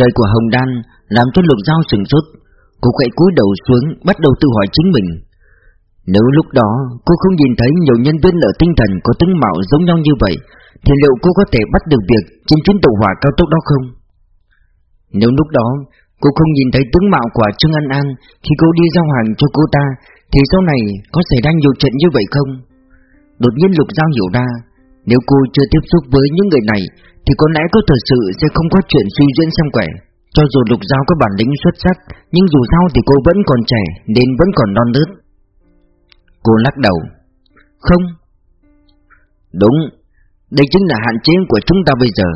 Lời của Hồng Đan làm cho Lục Giao sừng sốt Cô quậy cúi đầu xuống, bắt đầu tự hỏi chính mình Nếu lúc đó cô không nhìn thấy nhiều nhân viên ở tinh thần có tướng mạo giống nhau như vậy, Thì liệu cô có thể bắt được việc trên chuyến tàu hỏa cao tốc đó không? Nếu lúc đó cô không nhìn thấy tướng mạo của Trương An An khi cô đi giao hàng cho cô ta, Thì sau này có xảy ra nhiều chuyện như vậy không? Đột nhiên Lục Giao hiểu ra, Nếu cô chưa tiếp xúc với những người này thì có lẽ có thật sự sẽ không có chuyện suy diễn xem quẻ. Cho dù Lục Giao có bản lĩnh xuất sắc, Nhưng dù sao thì cô vẫn còn trẻ, Nên vẫn còn non nớt. Cô lắc đầu. Không. Đúng. Đây chính là hạn chế của chúng ta bây giờ.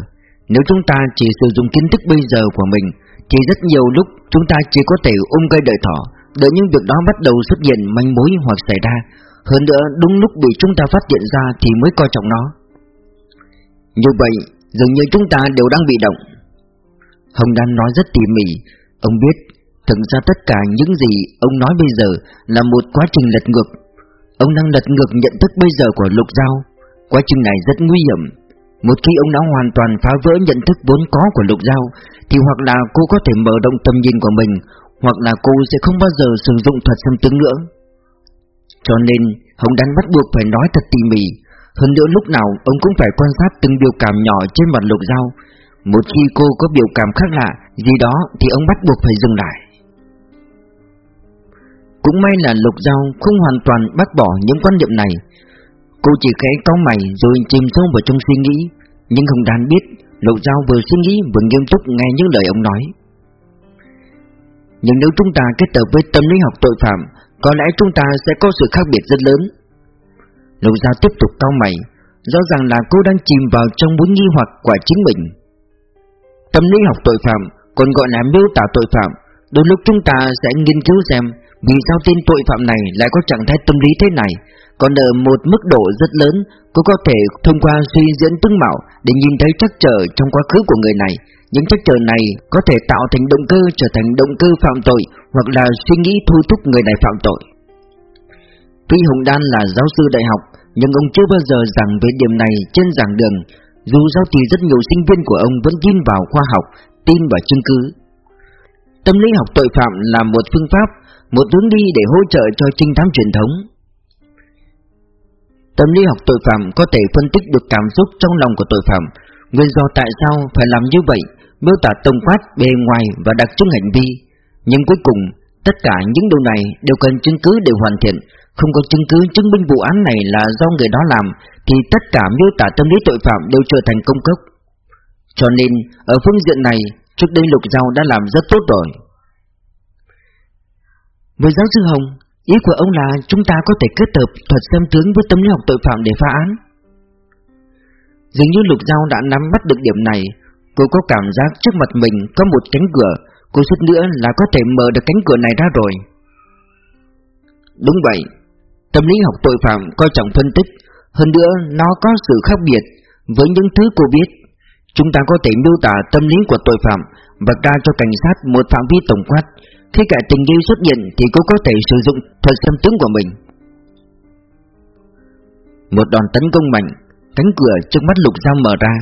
Nếu chúng ta chỉ sử dụng kiến thức bây giờ của mình, Thì rất nhiều lúc chúng ta chỉ có thể ôm cây đợi thỏ, Đợi những việc đó bắt đầu xuất hiện manh mối hoặc xảy ra. Hơn nữa, đúng lúc bị chúng ta phát hiện ra thì mới coi trọng nó. Như vậy dường như chúng ta đều đang bị động. Hồng Đan nói rất tỉ mỉ. Ông biết, Thực ra tất cả những gì ông nói bây giờ Là một quá trình lật ngược. Ông đang lật ngược nhận thức bây giờ của Lục Giao. Quá trình này rất nguy hiểm. Một khi ông đã hoàn toàn phá vỡ nhận thức vốn có của Lục Giao, Thì hoặc là cô có thể mở rộng tầm nhìn của mình, Hoặc là cô sẽ không bao giờ sử dụng thuật xâm tướng nữa. Cho nên, Hồng Đan bắt buộc phải nói thật tỉ mỉ. Hơn nữa lúc nào ông cũng phải quan sát từng biểu cảm nhỏ trên mặt lục dao. Một khi cô có biểu cảm khác lạ gì đó Thì ông bắt buộc phải dừng lại. Cũng may là lục dao không hoàn toàn bác bỏ những quan niệm này. Cô chỉ khẽ cau mày rồi chìm sâu vào trong suy nghĩ. Nhưng không đàn biết, Lục Giao vừa suy nghĩ vừa nghiêm túc nghe những lời ông nói. Nhưng nếu chúng ta kết hợp với tâm lý học tội phạm, có lẽ chúng ta sẽ có sự khác biệt rất lớn. Lục Giao tiếp tục cau mày, Rõ ràng là cô đang chìm vào trong mối nghi hoặc của chính mình. Tâm lý học tội phạm, Còn gọi là miêu tả tội phạm, Đôi lúc chúng ta sẽ nghiên cứu xem Vì sao tên tội phạm này lại có trạng thái tâm lý thế này. Còn ở một mức độ rất lớn, Cô có thể thông qua suy diễn tương mạo Để nhìn thấy trắc trở trong quá khứ của người này. Những trắc trở này có thể tạo thành động cơ trở thành động cơ phạm tội hoặc là suy nghĩ thôi thúc người này phạm tội. Tuy Hồng Đan là giáo sư đại học, nhưng ông chưa bao giờ giảng về điểm này trên giảng đường. Dù sao thì rất nhiều sinh viên của ông vẫn tin vào khoa học, tin vào chứng cứ. Tâm lý học tội phạm là một phương pháp, một hướng đi để hỗ trợ cho trinh thám truyền thống. Tâm lý học tội phạm có thể phân tích được cảm xúc trong lòng của tội phạm, nguyên do tại sao phải làm như vậy, miêu tả tổng quát bề ngoài và đặc trưng hành vi. Nhưng cuối cùng, tất cả những điều này đều cần chứng cứ để hoàn thiện. Không có chứng cứ chứng minh vụ án này là do người đó làm, thì tất cả miêu tả tâm lý tội phạm đều trở thành công cốc. Cho nên, ở phương diện này, trước đây Lục Giao đã làm rất tốt rồi. Với giáo sư Hồng, ý của ông là chúng ta có thể kết hợp thuật xem tướng với tâm lý học tội phạm để phá án. Dường như Lục Giao đã nắm bắt được điểm này Cô có cảm giác trước mặt mình có một cánh cửa Cô suýt nữa là có thể mở được cánh cửa này ra rồi Đúng vậy Tâm lý học tội phạm coi trọng phân tích. Hơn nữa, nó có sự khác biệt Với những thứ cô biết. Chúng ta có thể miêu tả tâm lý của tội phạm Và ra cho cảnh sát một phạm vi tổng quát. Khi cả tình yêu xuất hiện Thì cô có thể sử dụng thuật xâm tướng của mình. Một đòn tấn công mạnh, Cánh cửa trước mắt lục dao mở ra.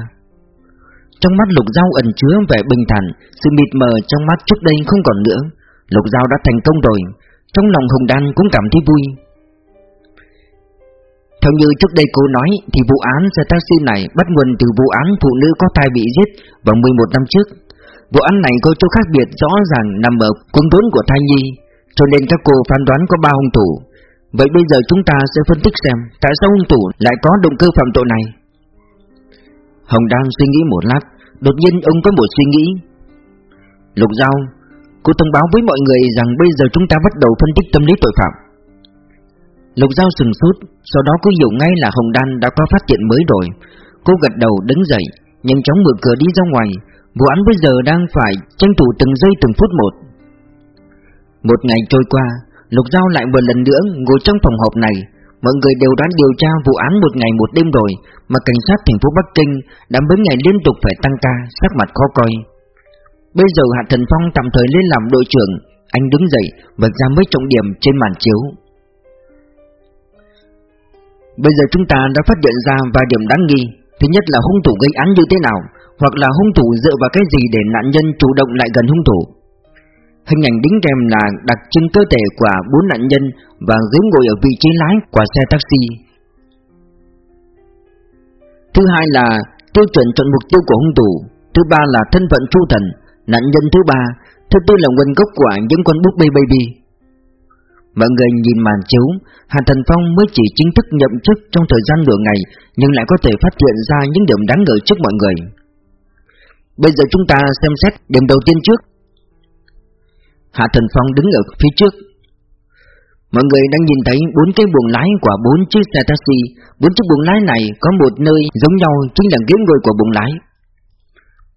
Trong mắt lục dao ẩn chứa vẻ bình thản, Sự mịt mờ trong mắt trước đây không còn nữa. Lục dao đã thành công rồi. Trong lòng Hồng Đan cũng cảm thấy vui. Theo như trước đây cô nói, Thì vụ án xe taxi này bắt nguồn từ vụ án phụ nữ có thai bị giết vào 11 năm trước. Vụ án này có chỗ khác biệt rõ ràng nằm ở cuốn vốn của thai nhi, Cho nên các cô phán đoán có ba hung thủ. Vậy bây giờ chúng ta sẽ phân tích xem Tại sao hung thủ lại có động cơ phạm tội này. Hồng đang suy nghĩ một lát, Đột nhiên ông có một suy nghĩ. Lục Giao, Cô thông báo với mọi người rằng bây giờ chúng ta bắt đầu phân tích tâm lý tội phạm. Lục Giao sừng sốt Sau đó cô hiểu ngay là Hồng Đan đã có phát hiện mới rồi. Cô gật đầu đứng dậy Nhanh chóng mở cửa đi ra ngoài. Vụ án bây giờ đang phải tranh thủ từng giây từng phút một. Một ngày trôi qua Lục Giao lại một lần nữa ngồi trong phòng họp này. Mọi người đều đã điều tra vụ án một ngày một đêm rồi Mà cảnh sát thành phố Bắc Kinh đã mấy ngày liên tục phải tăng ca, sắc mặt khó coi. Bây giờ Hạ Thần Phong tạm thời lên làm đội trưởng Anh đứng dậy vạch ra mấy trọng điểm trên màn chiếu. Bây giờ chúng ta đã phát hiện ra vài điểm đáng nghi. Thứ nhất là hung thủ gây án như thế nào, Hoặc là hung thủ dựa vào cái gì để nạn nhân chủ động lại gần hung thủ. Hình ảnh đính kèm là đặc trưng cơ thể của bốn nạn nhân Và ghế ngồi ở vị trí lái của xe taxi. Thứ hai là tiêu chuẩn chọn mục tiêu của hung thủ. Thứ ba là thân phận chu thần, Nạn nhân thứ ba. Thứ tư là nguồn gốc của những con búp bê baby. Mọi người nhìn màn chiếu Hà Thần Phong mới chỉ chính thức nhậm chức trong thời gian nửa ngày, Nhưng lại có thể phát hiện ra những điểm đáng ngờ trước mọi người. Bây giờ chúng ta xem xét điểm đầu tiên trước. Hạ Thần Phong đứng ở phía trước. Mọi người đang nhìn thấy bốn cái buồng lái của bốn chiếc xe taxi. Bốn chiếc buồng lái này có một nơi giống nhau, chính là ghế ngồi của buồng lái.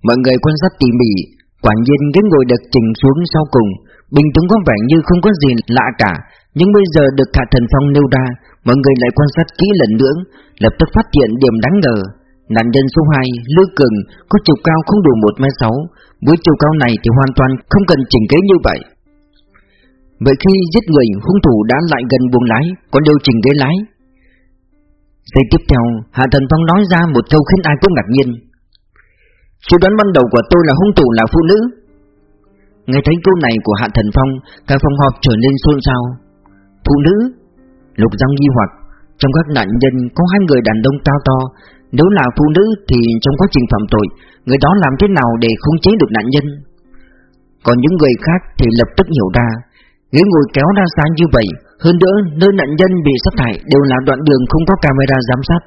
Mọi người quan sát tỉ mỉ, Quả nhiên ghế ngồi được chỉnh xuống sau cùng. Bình thường có vẻ như không có gì lạ cả Nhưng bây giờ được Hạ Thần Phong nêu ra Mọi người lại quan sát kỹ lần nữa Lập tức phát hiện điểm đáng ngờ. Nạn nhân số 2, Lưu Cường, có chiều cao không đủ 1m6 Với chiều cao này thì hoàn toàn không cần chỉnh kế như vậy. Vậy khi giết người, hung thủ đã lại gần buồng lái, còn điều chỉnh ghế lái. Giây tiếp theo, Hạ Thần Phong nói ra một câu khiến ai cũng ngạc nhiên. Suy đoán ban đầu của tôi là hung thủ là phụ nữ. Nghe thấy câu này của Hạ Thần Phong, Cả phòng họp trở nên xôn xao. Phụ nữ, Lục Giang nghi hoặc, Trong các nạn nhân có hai người đàn ông cao to. Nếu là phụ nữ thì trong quá trình phạm tội, Người đó làm thế nào để khống chế được nạn nhân? Còn những người khác thì lập tức hiểu ra. Ghế ngồi kéo ra xa như vậy, Hơn nữa nơi nạn nhân bị sát hại Đều là đoạn đường không có camera giám sát.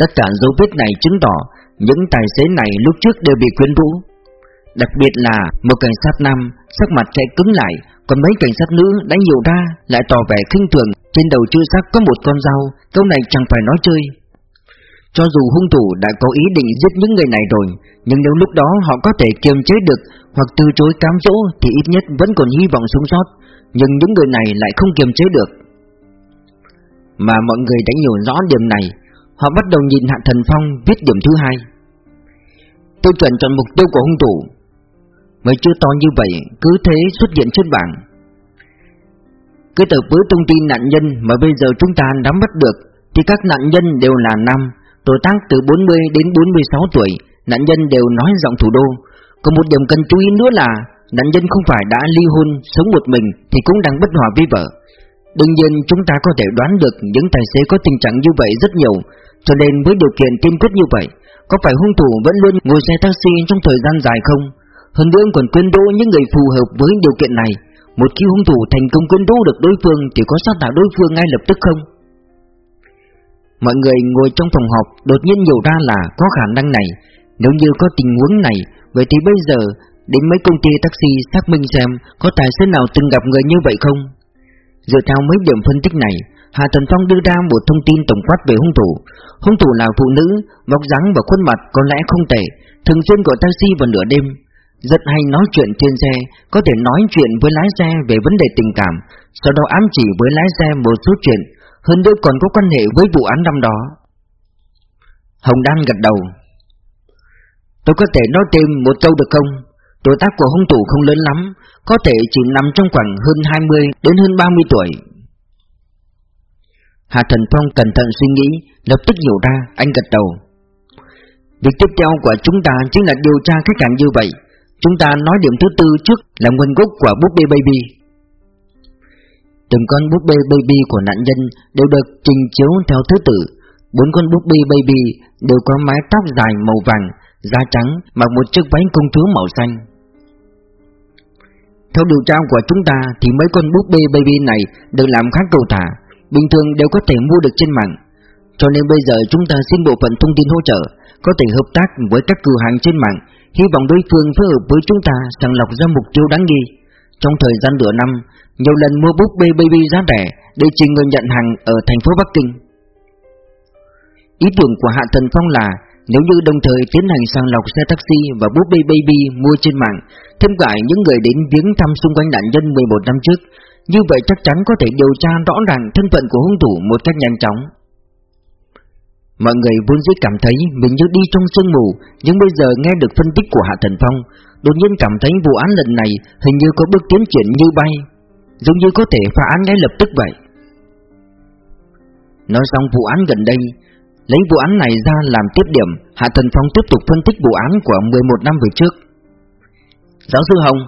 Tất cả dấu vết này chứng tỏ Những tài xế này lúc trước đều bị quyến rũ. Đặc biệt là một cảnh sát nam, Sắc mặt sẽ cứng lại, Còn mấy cảnh sát nữ đã nhiều ra, Lại tỏ vẻ khinh thường. Trên đầu chưa sắc có một con dao, Câu này chẳng phải nói chơi. Cho dù hung thủ đã có ý định giết những người này rồi, Nhưng nếu lúc đó họ có thể kiềm chế được Hoặc từ chối cám dỗ Thì ít nhất vẫn còn hy vọng sống sót, Nhưng những người này lại không kiềm chế được. Mà mọi người đã hiểu rõ điểm này, Họ bắt đầu nhìn Hạ Thần Phong viết điểm thứ hai. Tiêu chuẩn chọn mục tiêu của hung thủ. Mấy chữ to như vậy, cứ thế xuất hiện trên bảng. Cứ tờ với thông tin nạn nhân mà bây giờ chúng ta nắm bắt được, Thì các nạn nhân đều là nam. Tuổi tác từ 40 đến 46 tuổi, Nạn nhân đều nói giọng thủ đô. Còn một điểm cần chú ý nữa là, Nạn nhân không phải đã ly hôn, Sống một mình thì cũng đang bất hòa với vợ. Đương nhiên, chúng ta có thể đoán được Những tài xế có tình trạng như vậy rất nhiều, Cho nên với điều kiện tiên quyết như vậy, Có phải hung thủ vẫn luôn ngồi xe taxi trong thời gian dài không? Hơn nữa còn quyên đô những người phù hợp với điều kiện này Một khi hung thủ thành công quyên đô được đối phương Thì có sát hại đối phương ngay lập tức không? Mọi người ngồi trong phòng họp, đột nhiên hiểu ra là có khả năng này Nếu như có tình huống này, Vậy thì bây giờ, đến mấy công ty taxi xác minh xem Có tài xế nào từng gặp người như vậy không? Dựa theo mấy điểm phân tích này, Hà Thần Phong đưa ra một thông tin tổng quát về hung thủ Hung thủ là phụ nữ mọc dáng và khuôn mặt có lẽ không tệ, Thường xuyên gọi taxi vào nửa đêm rất hay nói chuyện trên xe, có thể nói chuyện với lái xe về vấn đề tình cảm, sau đó ám chỉ với lái xe một số chuyện, hơn nữa còn có quan hệ với vụ án năm đó. Hồng Đan gật đầu. Tôi có thể nói thêm một câu được không? Tuổi tác của hung thủ không lớn lắm, có thể chỉ nằm trong khoảng hơn 20 đến hơn 30 tuổi. Hà Thần Phong cẩn thận suy nghĩ, lập tức hiểu ra, anh gật đầu. Việc tiếp theo của chúng ta chính là điều tra khách hàng như vậy Chúng ta nói điểm thứ tư trước là nguồn gốc của búp bê baby. Từng con búp bê baby của nạn nhân đều được trình chiếu theo thứ tự. Bốn con búp bê baby đều có mái tóc dài màu vàng, da trắng, mặc một chiếc váy công chúa màu xanh. Theo điều tra của chúng ta thì mấy con búp bê baby này được làm khá cầu thả, bình thường đều có thể mua được trên mạng. Cho nên bây giờ chúng ta xin bộ phận thông tin hỗ trợ, có thể hợp tác với các cửa hàng trên mạng Hy vọng đối phương phối hợp với chúng ta sàng lọc ra mục tiêu đáng nghi. Trong thời gian nửa năm, Nhiều lần mua búp bê baby giá rẻ Để trình người nhận hàng ở thành phố Bắc Kinh. Ý tưởng của Hạ Thần Phong là Nếu như đồng thời tiến hành sàng lọc xe taxi và búp bê baby mua trên mạng, Thêm cả những người đến viếng thăm xung quanh nạn nhân 11 năm trước, Như vậy chắc chắn có thể điều tra rõ ràng thân phận của hung thủ một cách nhanh chóng. Mọi người vốn dĩ cảm thấy mình như đi trong sương mù, Nhưng bây giờ nghe được phân tích của Hạ Thần Phong, Đột nhiên cảm thấy vụ án lần này hình như có bước tiến triển như bay, Giống như có thể phá án ngay lập tức vậy. Nói xong vụ án gần đây, Lấy vụ án này ra làm tiếp điểm, Hạ Thần Phong tiếp tục phân tích vụ án của 11 năm về trước. Giáo sư Hồng.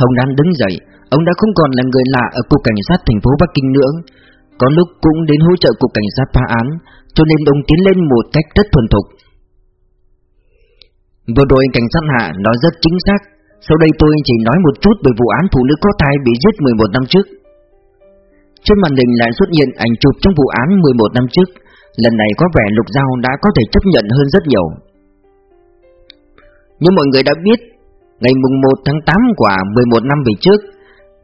Hồng Đan đứng dậy, Ông đã không còn là người lạ ở cục cảnh sát thành phố Bắc Kinh nữa. Có lúc cũng đến hỗ trợ cục cảnh sát phá án, Cho nên ông tiến lên một cách rất thuần thục. Vừa đội cảnh sát hạ nói rất chính xác, Sau đây tôi chỉ nói một chút về vụ án phụ nữ có thai bị giết 11 năm trước. Trên màn hình lại xuất hiện ảnh chụp trong vụ án 11 năm trước, Lần này có vẻ Lục Giao đã có thể chấp nhận hơn rất nhiều. Như mọi người đã biết, Ngày mùng 1 tháng 8 của 11 năm về trước,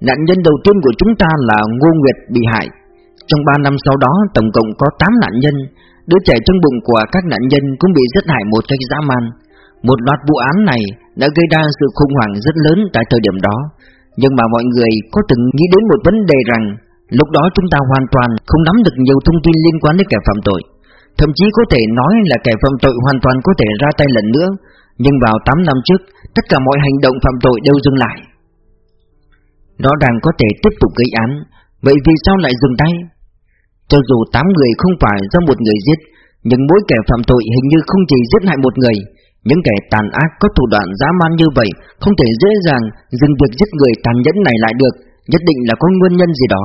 Nạn nhân đầu tiên của chúng ta là Ngô Nguyệt bị hại. Trong 3 năm sau đó tổng cộng có 8 nạn nhân Đứa trẻ trong bụng của các nạn nhân cũng bị giết hại một cách dã man. Một loạt vụ án này đã gây ra sự khủng hoảng rất lớn tại thời điểm đó. Nhưng mà mọi người có từng nghĩ đến một vấn đề rằng Lúc đó chúng ta hoàn toàn không nắm được nhiều thông tin liên quan đến kẻ phạm tội. Thậm chí có thể nói là kẻ phạm tội hoàn toàn có thể ra tay lần nữa Nhưng vào 8 năm trước, tất cả mọi hành động phạm tội đều dừng lại. Nó đang có thể tiếp tục gây án Vậy vì sao lại dừng tay? Cho dù 8 người không phải do một người giết, Nhưng mỗi kẻ phạm tội hình như không chỉ giết hại một người. Những kẻ tàn ác có thủ đoạn dã man như vậy Không thể dễ dàng dừng việc giết người tàn nhẫn này lại được, Nhất định là có nguyên nhân gì đó.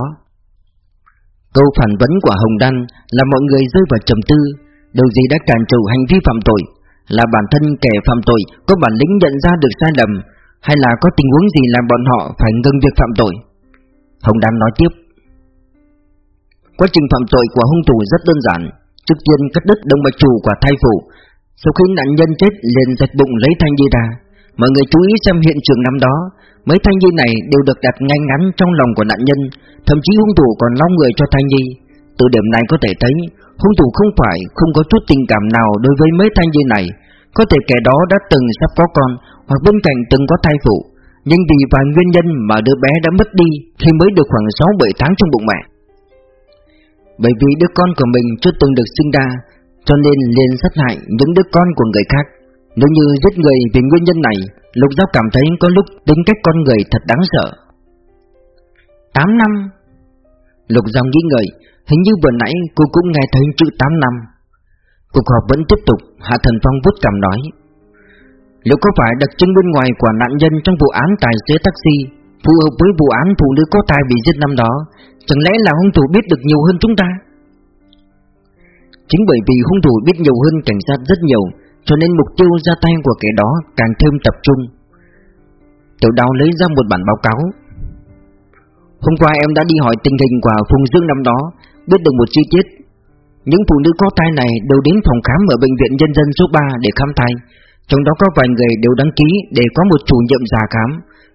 Câu phản vấn của Hồng Đan là mọi người rơi vào trầm tư. Điều gì đã cản trở hành vi phạm tội? Là bản thân kẻ phạm tội có bản lĩnh nhận ra được sai lầm, Hay là có tình huống gì làm bọn họ phải ngừng việc phạm tội? Hồng Đan nói tiếp. Quá trình phạm tội của hung thủ rất đơn giản. Trước tiên cắt đứt động mạch chủ của thai phụ. Sau khi nạn nhân chết, liền rạch bụng lấy thanh dây ra. Mọi người chú ý xem hiện trường năm đó. Mấy thanh dây này đều được đặt ngay ngắn trong lòng của nạn nhân, Thậm chí hung thủ còn lau người cho thanh dây. Từ điểm này có thể thấy, Hung thủ không phải không có chút tình cảm nào đối với mấy thanh dây này. Có thể kẻ đó đã từng sắp có con, Hoặc bên cạnh từng có thai phụ. Nhưng vì vài nguyên nhân mà đứa bé đã mất đi Khi mới được khoảng 6-7 tháng trong bụng mẹ. Bởi vì đứa con của mình chưa từng được sinh ra, Cho nên liền sát hại những đứa con của người khác. Nếu như giết người vì nguyên nhân này, Lục Giao cảm thấy có lúc tính cách con người thật đáng sợ. 8 năm. Lục Giao nghĩ ngợi, Hình như vừa nãy cô cũng nghe thấy chữ 8 năm. Cuộc họp vẫn tiếp tục, Hạ Thần Phong vút cầm nói. Liệu có phải đặc trưng bên ngoài của nạn nhân trong vụ án tài xế taxi Phù hợp với vụ án phụ nữ có tài bị giết năm đó, Chẳng lẽ là hung thủ biết được nhiều hơn chúng ta? Chính bởi vì hung thủ biết nhiều hơn cảnh sát rất nhiều, cho nên mục tiêu ra tay của kẻ đó càng thêm tập trung. Tiểu đào lấy ra một bản báo cáo. Hôm qua em đã đi hỏi tình hình của Phùng Dương năm đó, Biết được một chi tiết. Những phụ nữ có thai này đều đến phòng khám ở Bệnh viện Nhân dân số 3 để khám thai, Trong đó có vài người đều đăng ký để có một chủ nhiệm già khám.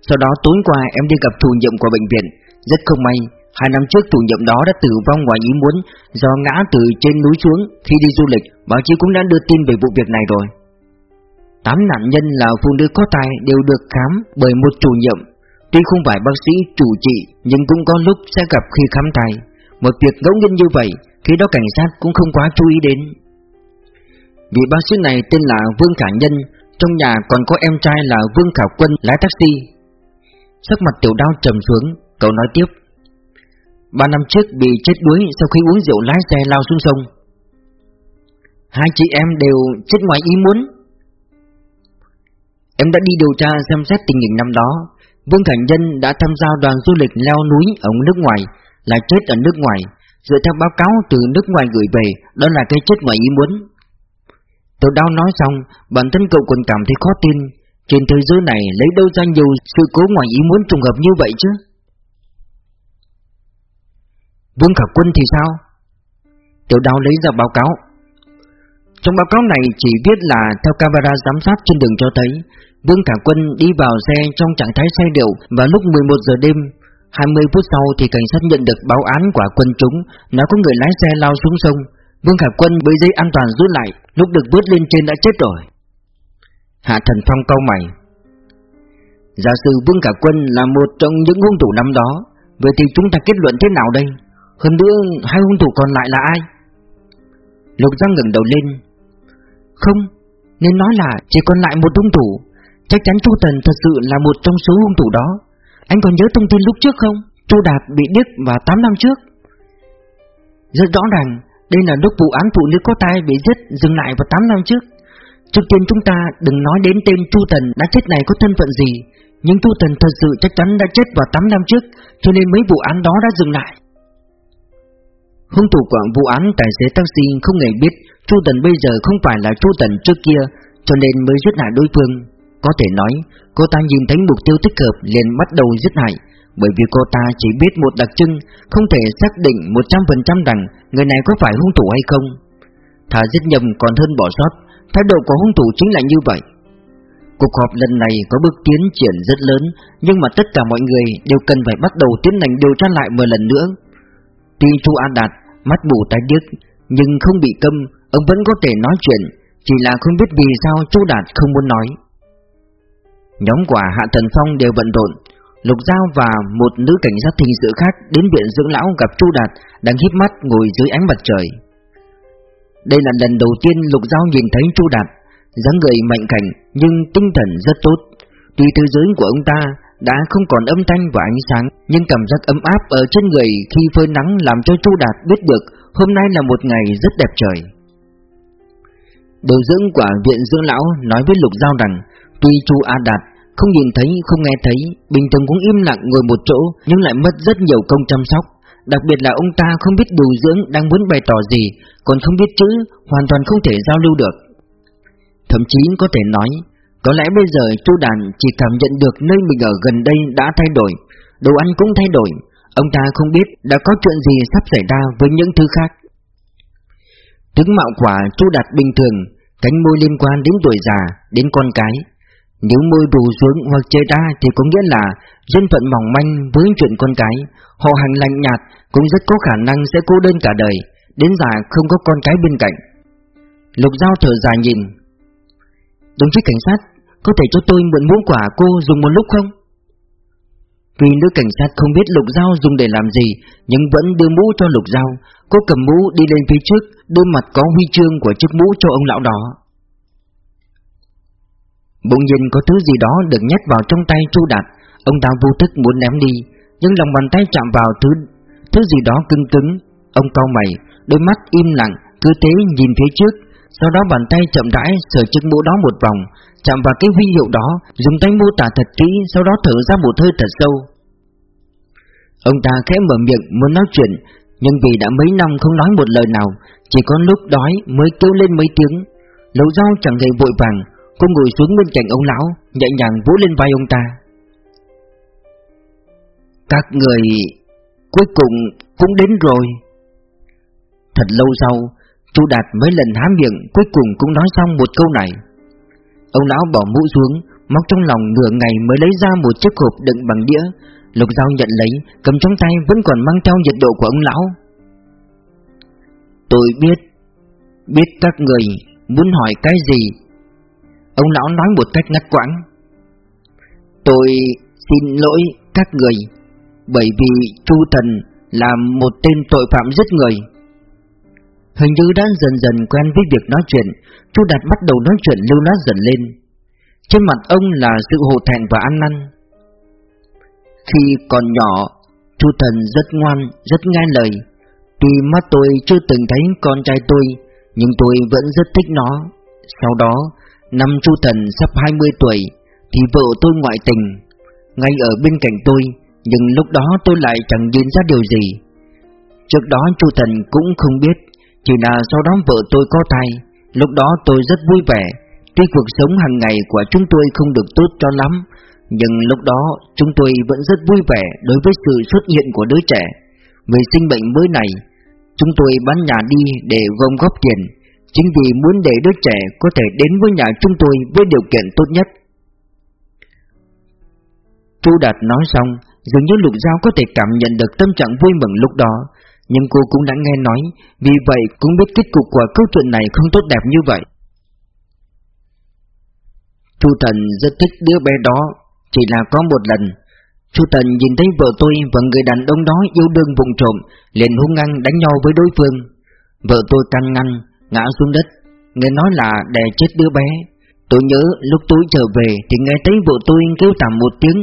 Sau đó tối qua em đi gặp chủ nhiệm của bệnh viện Rất không may Hai năm trước chủ nhiệm đó đã tử vong ngoài ý muốn do ngã từ trên núi xuống khi đi du lịch, báo chí cũng đã đưa tin về vụ việc này rồi. Tám nạn nhân là phụ nữ có tài đều được khám bởi một chủ nhiệm, tuy không phải bác sĩ chủ trị nhưng cũng có lúc sẽ gặp khi khám tài. Một việc ngẫu nhiên như vậy, khi đó cảnh sát cũng không quá chú ý đến. Vị bác sĩ này tên là Vương Khả Nhân, trong nhà còn có em trai là Vương Khả Quân lái taxi. Sắc mặt tiểu đao trầm xuống, cậu nói tiếp. Ba năm trước bị chết đuối sau khi uống rượu lái xe lao xuống sông. Hai chị em đều chết ngoài ý muốn. Em đã đi điều tra xem xét tình hình năm đó. Vương Cảnh Nhân đã tham gia đoàn du lịch leo núi ở nước ngoài Là chết ở nước ngoài. Dựa theo báo cáo từ nước ngoài gửi về Đó là cái chết ngoài ý muốn. Tiểu Đao nói xong Bản thân cậu còn cảm thấy khó tin. Trên thế giới này lấy đâu ra nhiều sự cố ngoài ý muốn trùng hợp như vậy chứ? Vương Khả Quân thì sao? Tiểu đào lấy ra báo cáo. Trong báo cáo này chỉ viết là theo camera giám sát trên đường cho thấy, Vương Khả Quân đi vào xe trong trạng thái say rượu vào lúc 11 giờ đêm 20 phút sau thì cảnh sát nhận được báo án của quân chúng Nó có người lái xe lao xuống sông. Vương Khả Quân bị dây an toàn rút lại, Lúc được vớt lên trên đã chết rồi. Hạ Thần Phong câu mày. Giả sử Vương cả Quân là một trong những hung thủ năm đó, Vậy thì chúng ta kết luận thế nào đây? Hơn nữa, hai hung thủ còn lại là ai? Lục Giang ngẩng đầu lên. Không, Nên nói là chỉ còn lại một hung thủ. Chắc chắn Chu Tần thật sự là một trong số hung thủ đó. Anh còn nhớ thông tin lúc trước không? Chu Đạt bị điếc vào 8 năm trước. Rất rõ ràng, đây là lúc vụ án phụ nữ có tai bị giết dừng lại vào 8 năm trước. Trước tiên chúng ta đừng nói đến tên Chu Tần đã chết này có thân phận gì, nhưng Chu Tần thật sự chắc chắn đã chết vào 8 năm trước, cho nên mấy vụ án đó đã dừng lại. Hung thủ của vụ án tài xế taxi không hề biết Chu Tần bây giờ không phải là Chu Tần trước kia, cho nên mới giết hại đối phương. Có thể nói, cô ta nhìn thấy mục tiêu thích hợp liền bắt đầu giết hại, bởi vì cô ta chỉ biết một đặc trưng, không thể xác định 100% rằng người này có phải hung thủ hay không. Thà giết nhầm còn hơn bỏ sót, thái độ của hung thủ chính là như vậy. Cuộc họp lần này có bước tiến triển rất lớn, nhưng mà tất cả mọi người đều cần phải bắt đầu tiến hành điều tra lại một lần nữa. Tuy Chu An Đạt mắt bù tái điếc, nhưng không bị câm, ông vẫn có thể nói chuyện, chỉ là không biết vì sao Chu Đạt không muốn nói. Nhóm quả Hạ Thần Phong đều bận rộn, Lục Giao và một nữ cảnh sát hình sự khác đến viện dưỡng lão gặp Chu Đạt đang híp mắt ngồi dưới ánh mặt trời. Đây là lần đầu tiên Lục Giao nhìn thấy Chu Đạt, dáng người mạnh cảnh nhưng tinh thần rất tốt. Tuy thế giới của ông ta đã không còn âm thanh và ánh sáng, nhưng cảm giác ấm áp ở trên người khi phơi nắng làm cho Chu Đạt biết được hôm nay là một ngày rất đẹp trời. Điều dưỡng của viện dưỡng lão nói với Lục Giao rằng, tuy Chu A Đạt không nhìn thấy, không nghe thấy, bình thường cũng im lặng ngồi một chỗ nhưng lại mất rất nhiều công chăm sóc. Đặc biệt là ông ta không biết điều dưỡng đang muốn bày tỏ gì, còn không biết chữ, hoàn toàn không thể giao lưu được. Thậm chí có thể nói, có lẽ bây giờ Chu Đàn chỉ cảm nhận được nơi mình ở gần đây đã thay đổi, đồ ăn cũng thay đổi, ông ta không biết đã có chuyện gì sắp xảy ra với những thứ khác. Tướng mạo quả Chu Đạt bình thường, cánh môi liên quan đến tuổi già, đến con cái. Nếu môi đủ xuống hoặc chơi ra thì có nghĩa là dân phận mỏng manh với chuyện con cái, họ hành lạnh nhạt cũng rất có khả năng sẽ cô đơn cả đời, đến già không có con cái bên cạnh. Lục Giao thở dài nhìn. Đồng chí cảnh sát, có thể cho tôi mượn mũ quả cô dùng một lúc không? Vì nữ cảnh sát không biết lục dao dùng để làm gì Nhưng vẫn đưa mũ cho lục dao Cô cầm mũ đi lên phía trước Đưa mặt có huy chương của chiếc mũ cho ông lão đó Bỗng nhiên có thứ gì đó được nhét vào trong tay Chu Đạt. Ông ta vô thức muốn ném đi, Nhưng lòng bàn tay chạm vào thứ thứ gì đó cứng cứng. Ông cau mày, Đôi mắt im lặng, Cứ thế nhìn phía trước. Sau đó bàn tay chậm rãi sờ chiếc mũ đó một vòng, Chạm vào cái huy hiệu đó, Dùng tay mô tả thật kỹ, Sau đó thở ra một hơi thật sâu. Ông ta khẽ mở miệng muốn nói chuyện, Nhưng vì đã mấy năm không nói một lời nào, Chỉ có lúc đói mới kêu lên mấy tiếng. Lầu dao chẳng hề vội vàng Cô ngồi xuống bên cạnh ông lão, Nhẹ nhàng vỗ lên vai ông ta. Các người Cuối cùng cũng đến rồi. Thật lâu sau Chu Đạt mấy lần há miệng Cuối cùng cũng nói xong một câu này. Ông lão bỏ mũ xuống, Móc trong lòng nửa ngày mới lấy ra một chiếc hộp đựng bằng đĩa. Lục dao nhận lấy, Cầm trong tay vẫn còn mang theo nhiệt độ của ông lão. Tôi biết Biết các người Muốn hỏi cái gì Ông lão nói một cách ngắt quãng. Tôi xin lỗi các người Bởi vì Chu Thần là một tên tội phạm giết người. Hình như đã dần dần quen với việc nói chuyện Chu Đạt bắt đầu nói chuyện lưu loát dần lên. Trên mặt ông là sự hổ thẹn và ăn năn. Khi còn nhỏ Chu Thần rất ngoan, rất nghe lời. Tuy mắt tôi chưa từng thấy con trai tôi Nhưng tôi vẫn rất thích nó. Sau đó Năm Chu Thần sắp 20 tuổi, Thì vợ tôi ngoại tình. Ngay ở bên cạnh tôi, Nhưng lúc đó tôi lại chẳng nhìn ra điều gì. Trước đó Chu Thần cũng không biết, Chỉ là sau đó vợ tôi có thai. Lúc đó tôi rất vui vẻ, Tuy cuộc sống hàng ngày của chúng tôi không được tốt cho lắm, Nhưng lúc đó chúng tôi vẫn rất vui vẻ đối với sự xuất hiện của đứa trẻ. Về sinh bệnh mới này, Chúng tôi bán nhà đi để gom góp tiền. Chính vì muốn để đứa trẻ có thể đến với nhà chúng tôi với điều kiện tốt nhất. Chu Đạt nói xong, Dường như Lục Giao có thể cảm nhận được tâm trạng vui mừng lúc đó, Nhưng cô cũng đã nghe nói, Vì vậy cũng biết kết cục của câu chuyện này không tốt đẹp như vậy. Chu Thần rất thích đứa bé đó, Chỉ là có một lần, Chu Thần nhìn thấy vợ tôi và người đàn ông đó yêu đương vùng trộm, liền hung ngang đánh nhau với đối phương. Vợ tôi can ngăn ngã xuống đất. Nghe nói là đè chết đứa bé. Tôi nhớ lúc tôi trở về Thì nghe thấy vợ tôi kêu tạm một tiếng.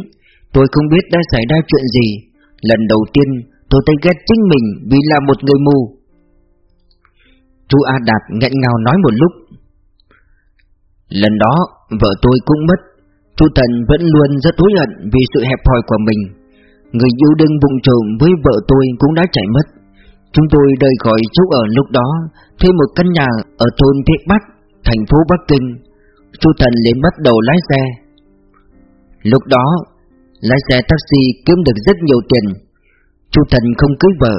Tôi không biết đã xảy ra chuyện gì. Lần đầu tiên, tôi thấy ghét chính mình Vì là một người mù. Chu A Đạt nghẹn ngào nói một lúc. Lần đó, vợ tôi cũng mất. Chu Tần vẫn luôn rất hối hận vì sự hẹp hòi của mình. Người yêu đương bụng trộm với vợ tôi cũng đã chạy mất. Chúng tôi rời khỏi chỗ ở lúc đó Thuê một căn nhà ở thôn thiết Bắc, thành phố Bắc Kinh. Chu Thần liền bắt đầu lái xe. Lúc đó Lái xe taxi kiếm được rất nhiều tiền. Chu Thần không cưới vợ.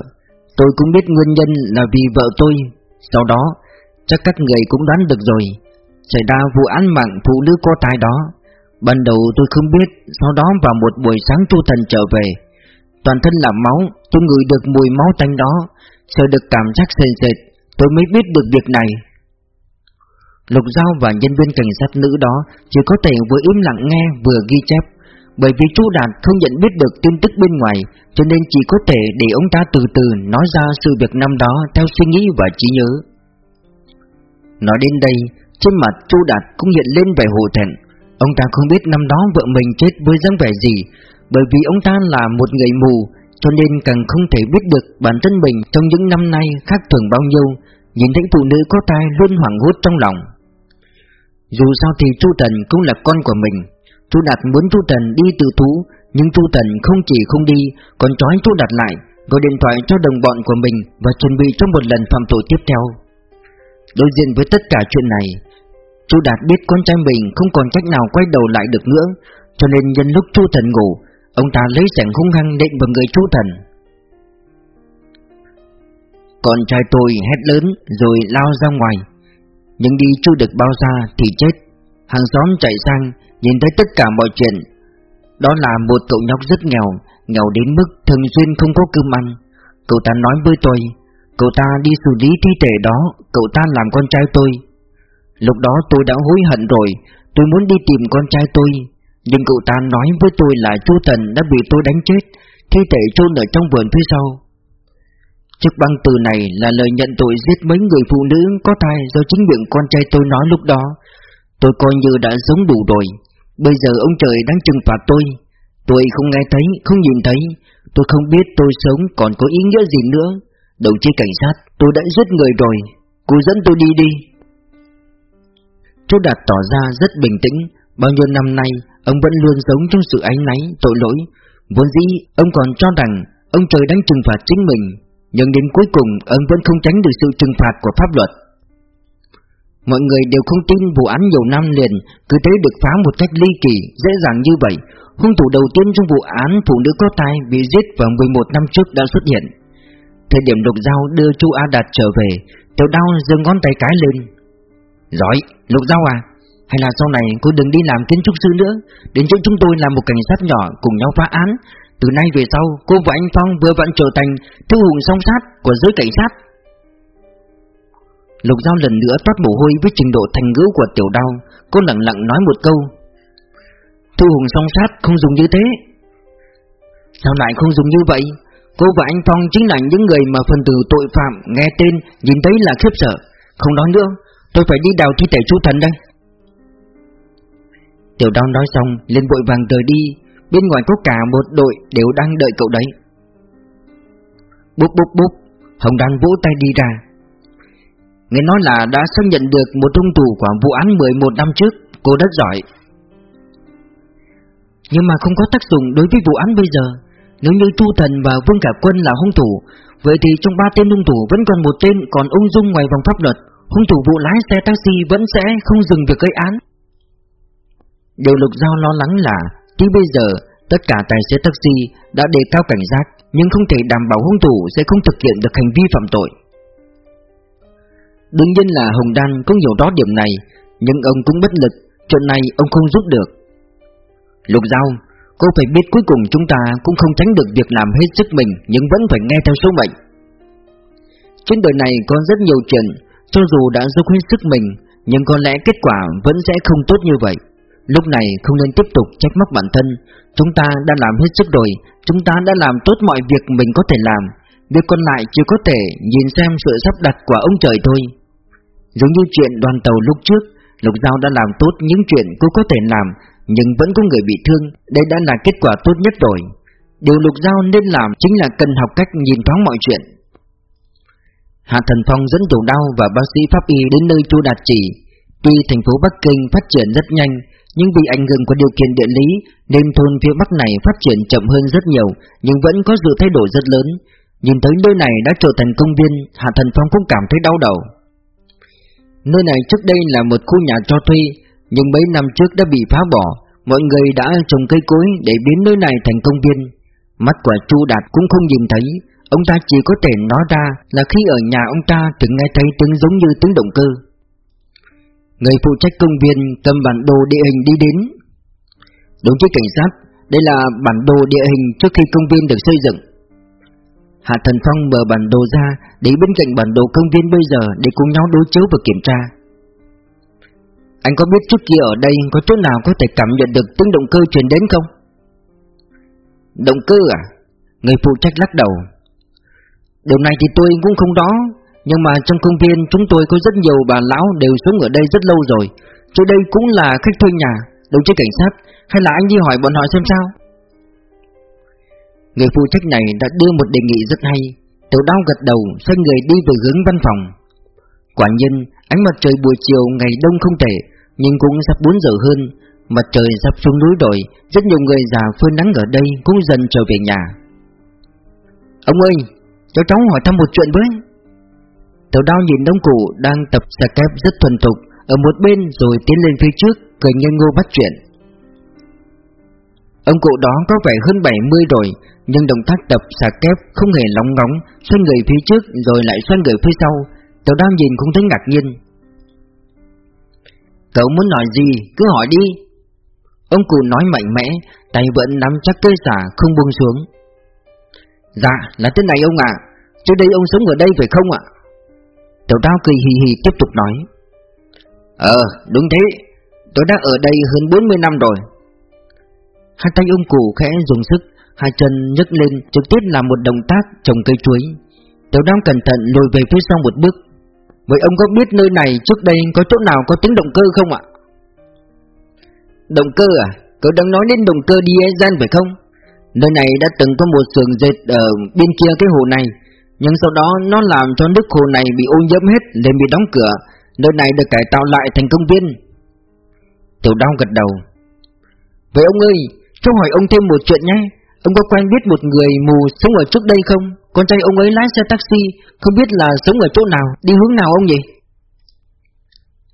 Tôi cũng biết nguyên nhân là vì vợ tôi. Sau đó Chắc các người cũng đoán được rồi. Xảy ra vụ án mạng phụ nữ có tai đó. Ban đầu tôi không biết Sau đó vào một buổi sáng Chu Thần trở về. Toàn thân là máu Tôi ngửi được mùi máu tanh đó Sợ được cảm giác sền sệt Tôi mới biết được việc này Lục Giao và nhân viên cảnh sát nữ đó Chỉ có thể vừa im lặng nghe vừa ghi chép bởi vì Chu Đạt không nhận biết được tin tức bên ngoài, cho nên chỉ có thể để ông ta từ từ nói ra sự việc năm đó theo suy nghĩ và trí nhớ. Nói đến đây, trên mặt Chu Đạt cũng hiện lên vẻ hổ thẹn. Ông ta không biết năm đó vợ mình chết với dáng vẻ gì, bởi vì ông ta là một người mù, cho nên càng không thể biết được bản thân mình trong những năm nay khác thường bao nhiêu, nhìn thấy phụ nữ có tai luôn hoảng hốt trong lòng. Dù sao thì Chu Trần cũng là con của mình, Chu Đạt muốn Chu Trần đi tự thú, nhưng Chu Trần không chỉ không đi, còn trói Chu Đạt lại, gọi điện thoại cho đồng bọn của mình và chuẩn bị cho một lần phạm tội tiếp theo. Đối diện với tất cả chuyện này, Chu Đạt biết con trai mình không còn cách nào quay đầu lại được nữa, cho nên nhân lúc Chu Thần ngủ, ông ta lấy sảnh hung hăng định vào người chú Thần. Con trai tôi hét lớn rồi lao ra ngoài, nhưng đi chưa được bao xa thì chết. Hàng xóm chạy sang Nhìn thấy tất cả mọi chuyện. Đó là một cậu nhóc rất nghèo Nghèo đến mức thường xuyên không có cơm ăn. Cậu ta nói với tôi Cậu ta đi xử lý thi thể đó Cậu ta làm con trai tôi. Lúc đó tôi đã hối hận rồi Tôi muốn đi tìm con trai tôi. Nhưng cậu ta nói với tôi là chú Tần đã bị tôi đánh chết Thi thể chôn ở trong vườn phía sau. Chiếc băng từ này là lời nhận tội giết mấy người phụ nữ có thai do chính miệng con trai tôi nói lúc đó. Tôi coi như đã sống đủ rồi. Bây giờ ông trời đang trừng phạt tôi. Tôi không nghe thấy, không nhìn thấy. Tôi không biết tôi sống còn có ý nghĩa gì nữa. Đồng chí cảnh sát Tôi đã giết người rồi. Cô dẫn tôi đi đi. Chú Đạt tỏ ra rất bình tĩnh. Bao nhiêu năm nay Ông vẫn luôn sống trong sự áy náy, tội lỗi. Vốn dĩ ông còn cho rằng Ông trời đang trừng phạt chính mình Nhưng đến cuối cùng ông vẫn không tránh được sự trừng phạt của pháp luật. Mọi người đều không tin vụ án nhiều năm liền Cứ thế được phá một cách ly kỳ, dễ dàng như vậy. Hung thủ đầu tiên trong vụ án phụ nữ có tai bị giết vào 11 năm trước đã xuất hiện. Thời điểm Lục Giao đưa chu A Đạt trở về Tiểu đau giơ ngón tay cái lên. Giỏi, Lục Giao à hay là sau này cô đừng đi làm kiến trúc sư nữa. Đến chỗ chúng tôi là một cảnh sát nhỏ cùng nhau phá án. Từ nay về sau, cô và anh Phong vừa vẫn trở thành thư hùng song sát của giới cảnh sát. Lục Giao lần nữa toát mồ hôi với trình độ thành ngữ của tiểu đau Cô lặng lặng nói một câu. Thu hùng song sát không dùng như thế. Sao lại không dùng như vậy? Cô và anh Phong chính là những người mà phần tử tội phạm nghe tên, nhìn thấy là khiếp sợ. Không nói nữa, Tôi phải đi đào thi thể chú thần đây. Tiểu đau nói xong lên vội vàng rời đi. Bên ngoài có cả một đội đều đang đợi cậu đấy. Búp búp búp, Hồng đang vỗ tay đi ra. Nghe nói là đã xác nhận được một hung thủ của vụ án 11 năm trước, Cô rất giỏi. Nhưng mà không có tác dụng đối với vụ án bây giờ. Nếu như Chu Thần và Vương Cả Quân là hung thủ, Vậy thì trong ba tên hung thủ vẫn còn một tên còn ung dung ngoài vòng pháp luật. Hung thủ vụ lái xe taxi vẫn sẽ không dừng việc gây án. Điều lục giao lo lắng là, Tuy bây giờ, tất cả tài xế taxi đã đề cao cảnh giác, Nhưng không thể đảm bảo hung thủ sẽ không thực hiện được hành vi phạm tội. Đương nhiên là Hồng Đan cũng hiểu rõ điểm này, Nhưng ông cũng bất lực, Chuyện này ông không giúp được. Lục Giao, Cô phải biết cuối cùng chúng ta cũng không tránh được việc làm hết sức mình Nhưng vẫn phải nghe theo số mệnh. Trên đời này có rất nhiều chuyện, Cho dù đã giúp hết sức mình, Nhưng có lẽ kết quả vẫn sẽ không tốt như vậy. Lúc này không nên tiếp tục trách móc bản thân. Chúng ta đã làm hết sức rồi. Chúng ta đã làm tốt mọi việc mình có thể làm. Việc còn lại chỉ có thể nhìn xem sự sắp đặt của ông trời thôi. Giống như chuyện đoàn tàu lúc trước Lục Giao đã làm tốt những chuyện cô có thể làm Nhưng vẫn có người bị thương. Đây đã là kết quả tốt nhất rồi. Điều Lục Giao nên làm chính là cần học cách nhìn thoáng mọi chuyện. Hạ Thần Phong dẫn tổ đau và bác sĩ pháp y đến nơi Chu Đạt chỉ. Tuy thành phố Bắc Kinh phát triển rất nhanh, nhưng vì ảnh hưởng của điều kiện địa lý nên thôn phía Bắc này phát triển chậm hơn rất nhiều, nhưng vẫn có sự thay đổi rất lớn. Nhìn thấy nơi này đã trở thành công viên, Hạ Thần Phong cũng cảm thấy đau đầu. Nơi này trước đây là một khu nhà cho thuê, nhưng mấy năm trước đã bị phá bỏ, mọi người đã trồng cây cối để biến nơi này thành công viên. Mắt của Chu Đạt cũng không nhìn thấy, ông ta chỉ có thể nói ra là khi ở nhà ông ta từng nghe thấy tiếng giống như tiếng động cơ. Người phụ trách công viên cầm bản đồ địa hình đi đến. Đồng chí cảnh sát, đây là bản đồ địa hình trước khi công viên được xây dựng. Hạ Thần Phong mở bản đồ ra để bên cạnh bản đồ công viên bây giờ để cùng nhau đối chiếu và kiểm tra. Anh có biết trước kia ở đây có chỗ nào có thể cảm nhận được tiếng động cơ truyền đến không? Động cơ à? Người phụ trách lắc đầu. Điều này thì tôi cũng không đó, nhưng mà trong công viên chúng tôi có rất nhiều bà lão đều sống ở đây rất lâu rồi. Chỗ đây cũng là khách thuê nhà, đồng chí cảnh sát, hay là anh đi hỏi bọn họ xem sao? Người phụ trách này đã đưa một đề nghị rất hay Tiểu đao gật đầu xoay người đi về hướng văn phòng Quả nhiên ánh mặt trời buổi chiều ngày đông không thể Nhưng cũng sắp 4 giờ hơn Mặt trời sắp xuống núi rồi Rất nhiều người già phơi nắng ở đây cũng dần trở về nhà Ông ơi Cho cháu hỏi thăm một chuyện với anh. Tiểu đao nhìn đông cụ đang tập xe kép rất thuần thục Ở một bên rồi tiến lên phía trước Cười ngây ngô bắt chuyện Ông cụ đó có vẻ hơn 70 rồi nhưng động tác tập xà kép không hề lóng ngóng, xoay người phía trước rồi lại xoay người phía sau. Tiểu đang nhìn cũng thấy ngạc nhiên. Cậu muốn nói gì, cứ hỏi đi. Ông cụ nói mạnh mẽ, tay vẫn nắm chắc cây xà không buông xuống. Dạ, là thế này ông ạ. À. Trước đây ông sống ở đây phải không ạ? Tiểu đao cười hì hì tiếp tục nói. Ờ, đúng thế. Tôi đã ở đây hơn 40 năm rồi. Hai tay ông cụ khẽ dùng sức Hai chân nhấc lên trực tiếp làm một động tác trồng cây chuối Tiểu Nam cẩn thận lùi về phía sau một bước Vậy ông có biết nơi này trước đây có chỗ nào có tiếng động cơ không ạ? Động cơ à? Cậu đang nói đến động cơ diesel phải không? Nơi này đã từng có một xưởng dệt ở bên kia cái hồ này nhưng sau đó nó làm cho nước hồ này bị ô nhiễm hết nên bị đóng cửa Nơi này được cải tạo lại thành công viên Tiểu đau gật đầu Vậy ông ơi, cho hỏi ông thêm một chuyện nhé Ông có quen biết một người mù sống ở trước đây không? Con trai ông ấy lái xe taxi, không biết là sống ở chỗ nào, đi hướng nào ông nhỉ?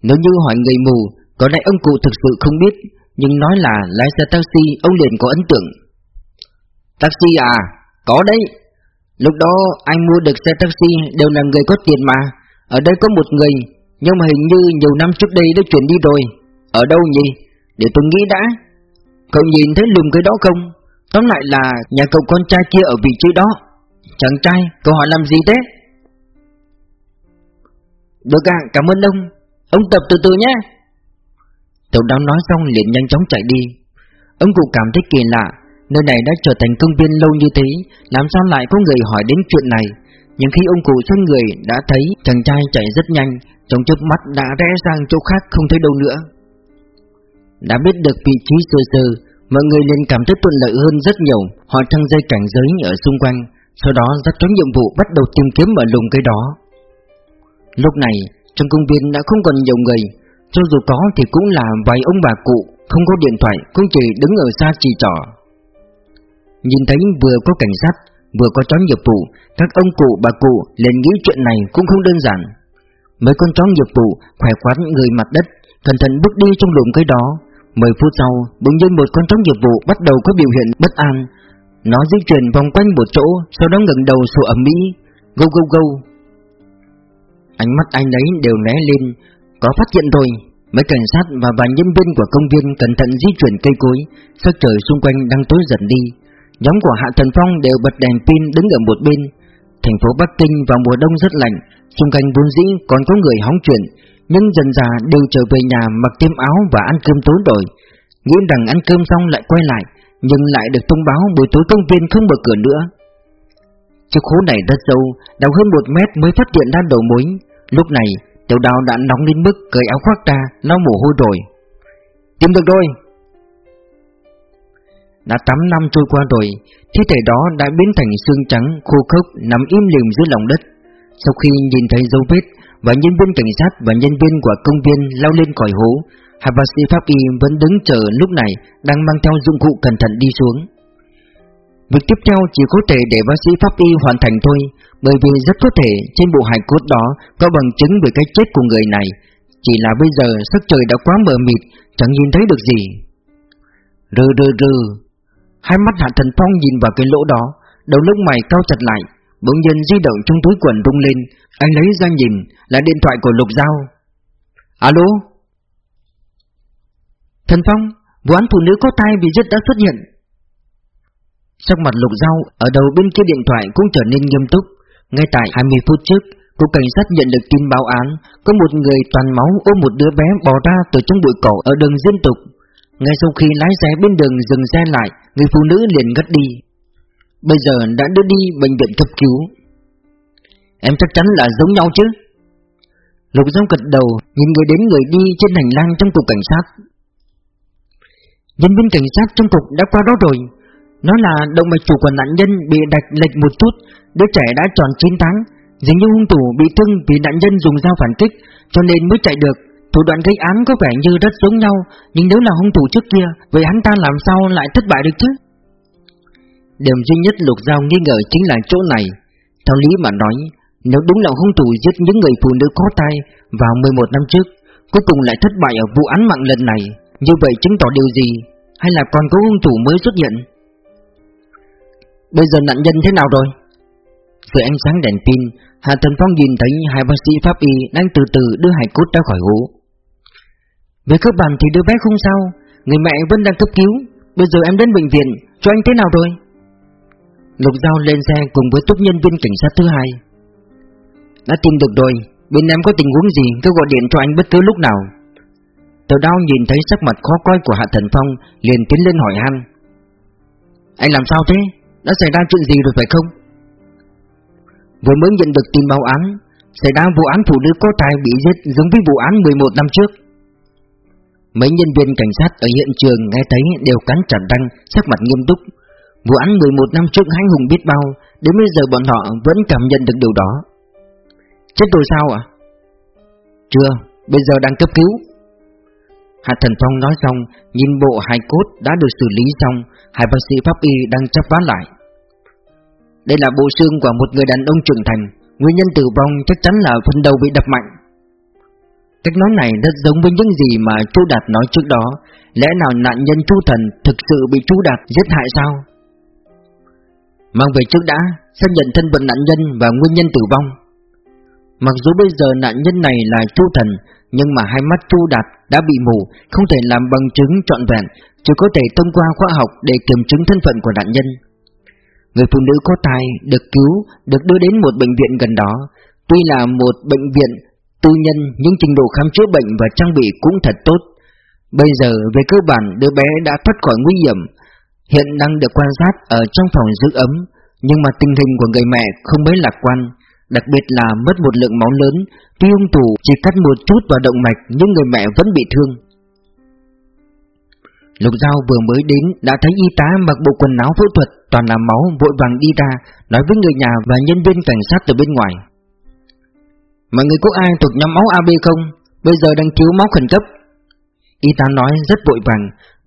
Nếu như hỏi người mù, có lẽ ông cụ thực sự không biết, nhưng nói là lái xe taxi, ông liền có ấn tượng. Taxi à? Có đấy. Lúc đó anh mua được xe taxi đều là người có tiền mà. Ở đây có một người, nhưng mà hình như nhiều năm trước đây đã chuyển đi rồi. Ở đâu nhỉ? Để tôi nghĩ đã. Cậu nhìn thấy lùm cái đó không? Tóm lại là nhà cậu con trai kia ở vị trí đó Chàng trai, cậu hỏi làm gì thế? Được ạ, cảm ơn ông Ông tập từ từ nhé Tiểu đáo nói xong liền nhanh chóng chạy đi Ông cụ cảm thấy kỳ lạ Nơi này đã trở thành công viên lâu như thế, Làm sao lại có người hỏi đến chuyện này? Nhưng khi ông cụ xoay người đã thấy chàng trai chạy rất nhanh, Trong chớp mắt đã rẽ sang chỗ khác không thấy đâu nữa. Đã biết được vị trí sơ sơ, Mọi người liền cảm thấy thuận lợi hơn rất nhiều, Họ thăng dây cảnh giới ở xung quanh, Sau đó rất chó nhiệm vụ bắt đầu tìm kiếm ở lùng cây đó. Lúc này, trong công viên đã không còn nhiều người, Cho dù có thì cũng là vài ông bà cụ, Không có điện thoại cũng chỉ đứng ở xa chỉ trỏ. Nhìn thấy vừa có cảnh sát Vừa có chó nghiệp vụ Các ông cụ bà cụ liền nghĩ chuyện này cũng không đơn giản Mấy con chó nghiệp vụ khỏe khoắn người mặt đất Cẩn thận bước đi trong lùm cây đó 10 phút sau, bỗng nhiên một con chó nghiệp vụ bắt đầu có biểu hiện bất an. Nó di chuyển vòng quanh một chỗ, sau đó ngẩng đầu sủa ầm ĩ, gâu gâu gâu. Ánh mắt anh ấy đều né lên, có phát hiện rồi. Mấy cảnh sát và vài nhân viên của công viên cẩn thận di chuyển cây cối, sắc trời xung quanh đang tối dần đi. Nhóm của Hạ Thần Phong đều bật đèn pin đứng ở một bên. Thành phố Bắc Kinh vào mùa đông rất lạnh, xung quanh vốn dĩ còn có người hóng chuyện, nhưng dần già đều trở về nhà mặc thêm áo và ăn cơm tối rồi. Nghĩ rằng ăn cơm xong lại quay lại Nhưng lại được thông báo buổi tối công viên không mở cửa nữa. Chiếc hố này rất sâu Đào hơn một mét mới phát hiện ra đầu mối. Lúc này tiểu đào đã nóng đến mức cởi áo khoác ra Lau mồ hôi rồi. Tìm được rồi! Đã 8 năm trôi qua rồi Thi thể đó đã biến thành xương trắng khô khốc Nằm im lìm dưới lòng đất Sau khi nhìn thấy dấu vết và nhân viên cảnh sát và nhân viên của công viên lao lên khỏi hố, hai bác sĩ pháp y vẫn đứng chờ lúc này đang mang theo dụng cụ cẩn thận đi xuống. Việc tiếp theo chỉ có thể để bác sĩ pháp y hoàn thành thôi, bởi vì rất có thể trên bộ hài cốt đó có bằng chứng về cái chết của người này. Chỉ là bây giờ sắc trời đã quá mờ mịt, chẳng nhìn thấy được gì. Rừ rừ rừ, hai mắt Hạ Thần Phong nhìn vào cái lỗ đó, đầu lông mày cao chặt lại, bỗng nhiên di động trong túi quần rung lên, anh lấy ra nhìn, là điện thoại của Lục Giao. Alo? Thần Phong, vụ án phụ nữ có thai bị giết đã xuất hiện. Sắc mặt Lục Giao ở đầu bên kia điện thoại cũng trở nên nghiêm túc. Ngay tại 20 phút trước, cục cảnh sát nhận được tin báo án, có một người toàn máu ôm một đứa bé bò ra từ trong bụi cỏ ở đường Diên Tục. Ngay sau khi lái xe bên đường dừng xe lại, người phụ nữ liền ngất đi. Bây giờ đã đưa đi bệnh viện cấp cứu. Em chắc chắn là giống nhau chứ? Lục Giao gật đầu, nhìn người đến người đi trên hành lang trong cục cảnh sát. Nhân viên cảnh sát trong cục đã qua đó rồi. Nó là động mạch chủ của nạn nhân bị đạch lệch một chút, đứa trẻ đã tròn 9 tháng. Dường như hung thủ bị thương vì nạn nhân dùng dao phản kích, cho nên mới chạy được. Thủ đoạn gây án có vẻ như rất giống nhau, nhưng nếu là hung thủ trước kia, vậy hắn ta làm sao lại thất bại được chứ? Điểm duy nhất Lục Giao nghi ngờ chính là chỗ này. Theo lý mà nói, nếu đúng là hung thủ giết những người phụ nữ có tai vào 11 năm trước, cuối cùng lại thất bại ở vụ án mạng lần này, như vậy chứng tỏ điều gì? Hay là còn có hung thủ mới xuất hiện? Bây giờ nạn nhân thế nào rồi? Dưới ánh sáng đèn pin, Hạ Thần Phong nhìn thấy hai bác sĩ pháp y đang từ từ đưa hải cốt ra khỏi hố. Về cơ bản thì đứa bé không sao, người mẹ vẫn đang cấp cứu. Bây giờ em đến bệnh viện, cho anh thế nào rồi? Lục Giao lên xe cùng với túc nhân viên cảnh sát thứ hai. Đã tìm được rồi, bên em có tình huống gì cứ gọi điện cho anh bất cứ lúc nào. Tờ đao nhìn thấy sắc mặt khó coi của Hạ Thần Phong liền tiến lên hỏi han. Anh làm sao thế? Đã xảy ra chuyện gì rồi phải không? Vừa mới nhận được tin báo án Xảy ra vụ án phụ nữ có tài bị giết giống với vụ án 11 năm trước Mấy nhân viên cảnh sát ở hiện trường nghe thấy đều cắn chặt răng, sắc mặt nghiêm túc. Vụ án 11 năm trước hãnh hùng biết bao Đến bây giờ bọn họ vẫn cảm nhận được điều đó. Chết rồi sao ạ? Chưa, bây giờ đang cấp cứu. Hạ Thần Phong nói xong Nhìn bộ hài cốt đã được xử lý xong Hai bác sĩ pháp y đang chấp vá lại. Đây là bộ xương của một người đàn ông trưởng thành Nguyên nhân tử vong chắc chắn là phần đầu bị đập mạnh. Cách nói này rất giống với những gì mà Chu Đạt nói trước đó Lẽ nào nạn nhân Chu Thần thực sự bị Chu Đạt giết hại sao? Mang về trước đã, xác nhận thân phận nạn nhân và nguyên nhân tử vong Mặc dù bây giờ nạn nhân này là Chu Thần Nhưng mà hai mắt Chu Đạt đã bị mù Không thể làm bằng chứng trọn vẹn Chỉ có thể thông qua khoa học để kiểm chứng thân phận của nạn nhân Người phụ nữ có thai được cứu, được đưa đến một bệnh viện gần đó. Tuy là một bệnh viện tư nhân nhưng trình độ khám chữa bệnh và trang bị cũng thật tốt. Bây giờ về cơ bản đứa bé đã thoát khỏi nguy hiểm, hiện đang được quan sát ở trong phòng giữ ấm, nhưng mà tình hình của người mẹ không mấy lạc quan, đặc biệt là mất một lượng máu lớn, tuy hung thủ chỉ cắt một chút vào động mạch nhưng người mẹ vẫn bị thương. Lục Giao vừa mới đến đã thấy y tá mặc bộ quần áo phẫu thuật toàn là máu vội vàng đi ra nói với người nhà và nhân viên cảnh sát từ bên ngoài. Mọi người có ai thuộc nhóm máu AB không? Bây giờ đang thiếu máu khẩn cấp. Y tá nói rất vội vàng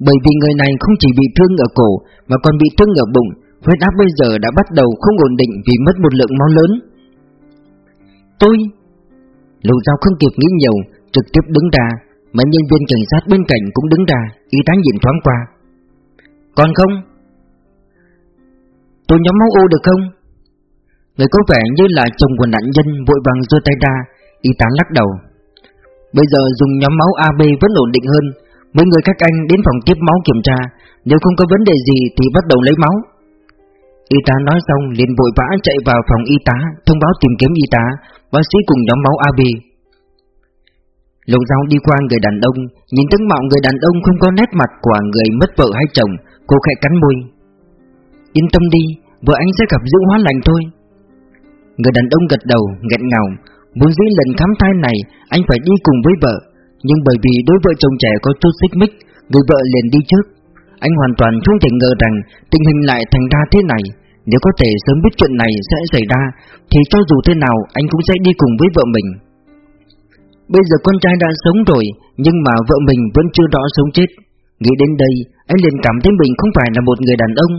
bởi vì người này không chỉ bị thương ở cổ mà còn bị thương ở bụng. Huyết áp bây giờ đã bắt đầu không ổn định vì mất một lượng máu lớn. Tôi... Lục Giao không kịp nghĩ nhiều, trực tiếp đứng ra mà nhân viên cảnh sát bên cạnh cũng đứng ra Y tá nhìn thoáng qua Còn không Tôi nhóm máu ô được không Người có vẻ như là chồng của nạn nhân Vội vàng đưa tay ra, Y tá lắc đầu. Bây giờ dùng nhóm máu AB vẫn ổn định hơn, Mấy người các anh đến phòng tiếp máu kiểm tra, Nếu không có vấn đề gì thì bắt đầu lấy máu. Y tá nói xong liền vội vã chạy vào phòng y tá, Thông báo tìm kiếm y tá, Bác sĩ cùng nhóm máu AB Lục dao đi qua người đàn ông, Nhìn tướng mạo người đàn ông không có nét mặt của người mất vợ hay chồng, Cô khẽ cắn môi. Yên tâm đi Vợ anh sẽ gặp dũng hóa lành thôi. Người đàn ông gật đầu, nghẹn ngào. Muốn dĩ lần khám thai này, Anh phải đi cùng với vợ. Nhưng bởi vì đôi vợ chồng trẻ có chút xích mích, Người vợ liền đi trước. Anh hoàn toàn không thể ngờ rằng Tình hình lại thành ra thế này. Nếu có thể sớm biết chuyện này sẽ xảy ra, Thì cho dù thế nào, anh cũng sẽ đi cùng với vợ mình. Bây giờ con trai đã sống rồi, Nhưng mà vợ mình vẫn chưa rõ sống chết. Nghĩ đến đây, Anh liền cảm thấy mình không phải là một người đàn ông.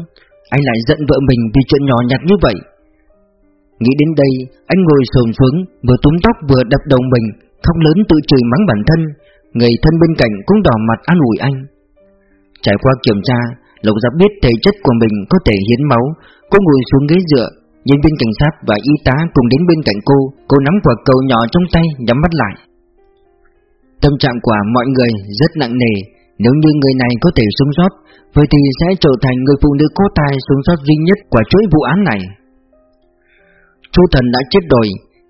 Anh lại giận vợ mình vì chuyện nhỏ nhặt như vậy. Nghĩ đến đây, Anh ngồi sồn xuống, Vừa túm tóc vừa đập đầu mình, Khóc lớn tự chửi mắng bản thân. Người thân bên cạnh cũng đỏ mặt an ủi anh. Trải qua kiểm tra, lộc Giáp biết thể chất của mình có thể hiến máu. Cô ngồi xuống ghế dựa, Nhân viên cảnh sát và y tá cùng đến bên cạnh cô. Cô nắm quả cầu nhỏ trong tay, nhắm mắt lại. Tâm trạng của mọi người rất nặng nề. Nếu như người này có thể sống sót, Vậy thì sẽ trở thành người phụ nữ có tài sống sót duy nhất của chuỗi vụ án này. Chu thần đã chết rồi.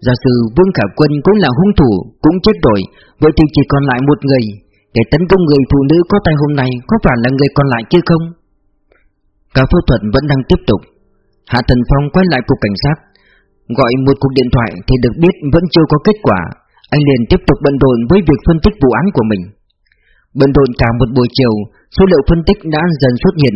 Giả sử Vương Khả Quân cũng là hung thủ, Cũng chết rồi. Vậy thì chỉ còn lại một người. Để tấn công người phụ nữ có tay hôm nay, Có phải là người còn lại kia không? Cả phẫu thuật vẫn đang tiếp tục. Hạ Thần Phong quay lại cục cảnh sát. Gọi một cuộc điện thoại thì được biết vẫn chưa có kết quả. Anh liền tiếp tục bận rộn với việc phân tích vụ án của mình. Bận rộn cả một buổi chiều, Số liệu phân tích đã dần xuất hiện.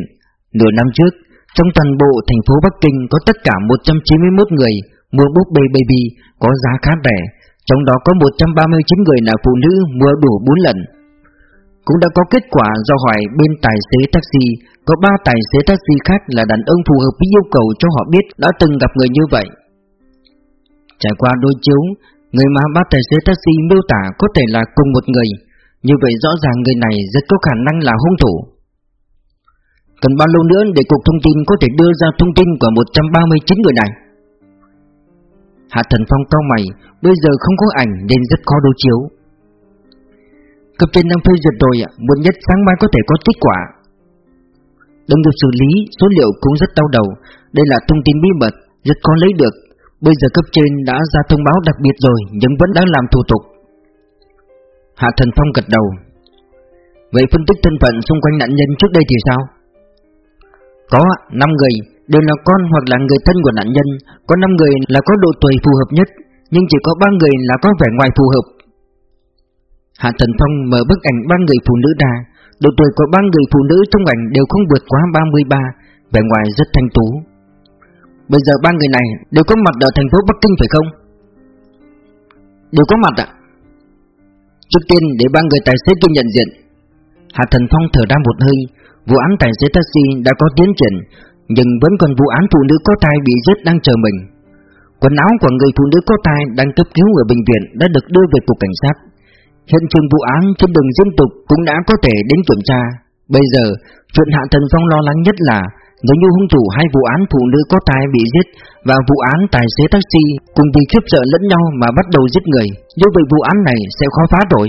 Nửa năm trước, Trong toàn bộ thành phố Bắc Kinh có tất cả 191 người mua búp bê baby có giá khá rẻ, Trong đó có 139 người là phụ nữ mua đủ 4 lần. Cũng đã có kết quả do hỏi bên tài xế taxi, Có 3 tài xế taxi khác là đàn ông phù hợp với yêu cầu cho họ biết đã từng gặp người như vậy. Trải qua đôi chiếu, Người mà ba tài xế taxi miêu tả có thể là cùng một người, Như vậy rõ ràng người này rất có khả năng là hung thủ. Cần bao lâu nữa để cục thông tin có thể đưa ra thông tin của 139 người này? Hạ Thần Phong cao mày, Bây giờ không có ảnh nên rất khó đối chiếu. Cấp trên đang phê duyệt rồi ạ, Muộn nhất sáng mai có thể có kết quả. Đồng nghiệp xử lý, Số liệu cũng rất đau đầu. Đây là thông tin bí mật, Rất khó lấy được. Bây giờ cấp trên đã ra thông báo đặc biệt rồi, Nhưng vẫn đang làm thủ tục. Hạ Thần Phong gật đầu. Vậy phân tích thân phận xung quanh nạn nhân trước đây thì sao? Có 5 người đều là con hoặc là người thân của nạn nhân, có 5 người là có độ tuổi phù hợp nhất, nhưng chỉ có 3 người là có vẻ ngoài phù hợp. Hạ Thần Phong mở bức ảnh ba người phụ nữ ra, độ tuổi của ba người phụ nữ trong ảnh đều không vượt quá 33, vẻ ngoài rất thanh tú. Bây giờ ba người này đều có mặt ở thành phố Bắc Kinh phải không? Đều có mặt ạ. Trước tiên để ba người tài xế kia nhận diện. Hạ Thần Phong thở ra một hơi, vụ án tài xế taxi đã có tiến triển, nhưng vẫn còn vụ án phụ nữ có thai bị giết đang chờ mình. Quần áo của người phụ nữ có thai đang cấp cứu ở bệnh viện đã được đưa về cục cảnh sát. Hiện trường vụ án trên đường Diên Tục cũng đã có thể đến kiểm tra. Bây giờ, chuyện Hạ Thần Phong lo lắng nhất là nếu như hung thủ hai vụ án phụ nữ có thai bị giết và vụ án tài xế taxi cùng vì khiếp sợ lẫn nhau mà bắt đầu giết người, như vậy vụ án này sẽ khó phá rồi.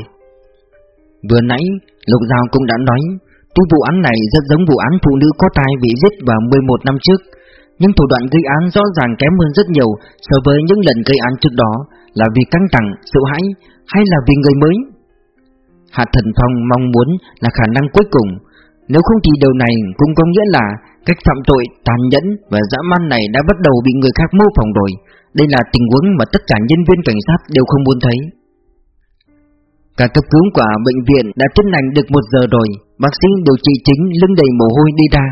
Vừa nãy, Lục Giao cũng đã nói Tuy vụ án này rất giống vụ án phụ nữ có tai bị giết vào 11 năm trước, nhưng thủ đoạn gây án rõ ràng kém hơn rất nhiều so với những lần gây án trước đó là vì căng thẳng, sợ hãi hay là vì người mới. Hạ Thần Phong mong muốn là khả năng cuối cùng, nếu không thì điều này cũng có nghĩa là cách phạm tội tàn nhẫn và dã man này đã bắt đầu bị người khác mô phỏng rồi. Đây là tình huống mà tất cả nhân viên cảnh sát đều không muốn thấy. Cả cấp cứu của bệnh viện đã tiến hành được một giờ rồi. Bác sĩ điều trị chính lưng đầy mồ hôi đi ra.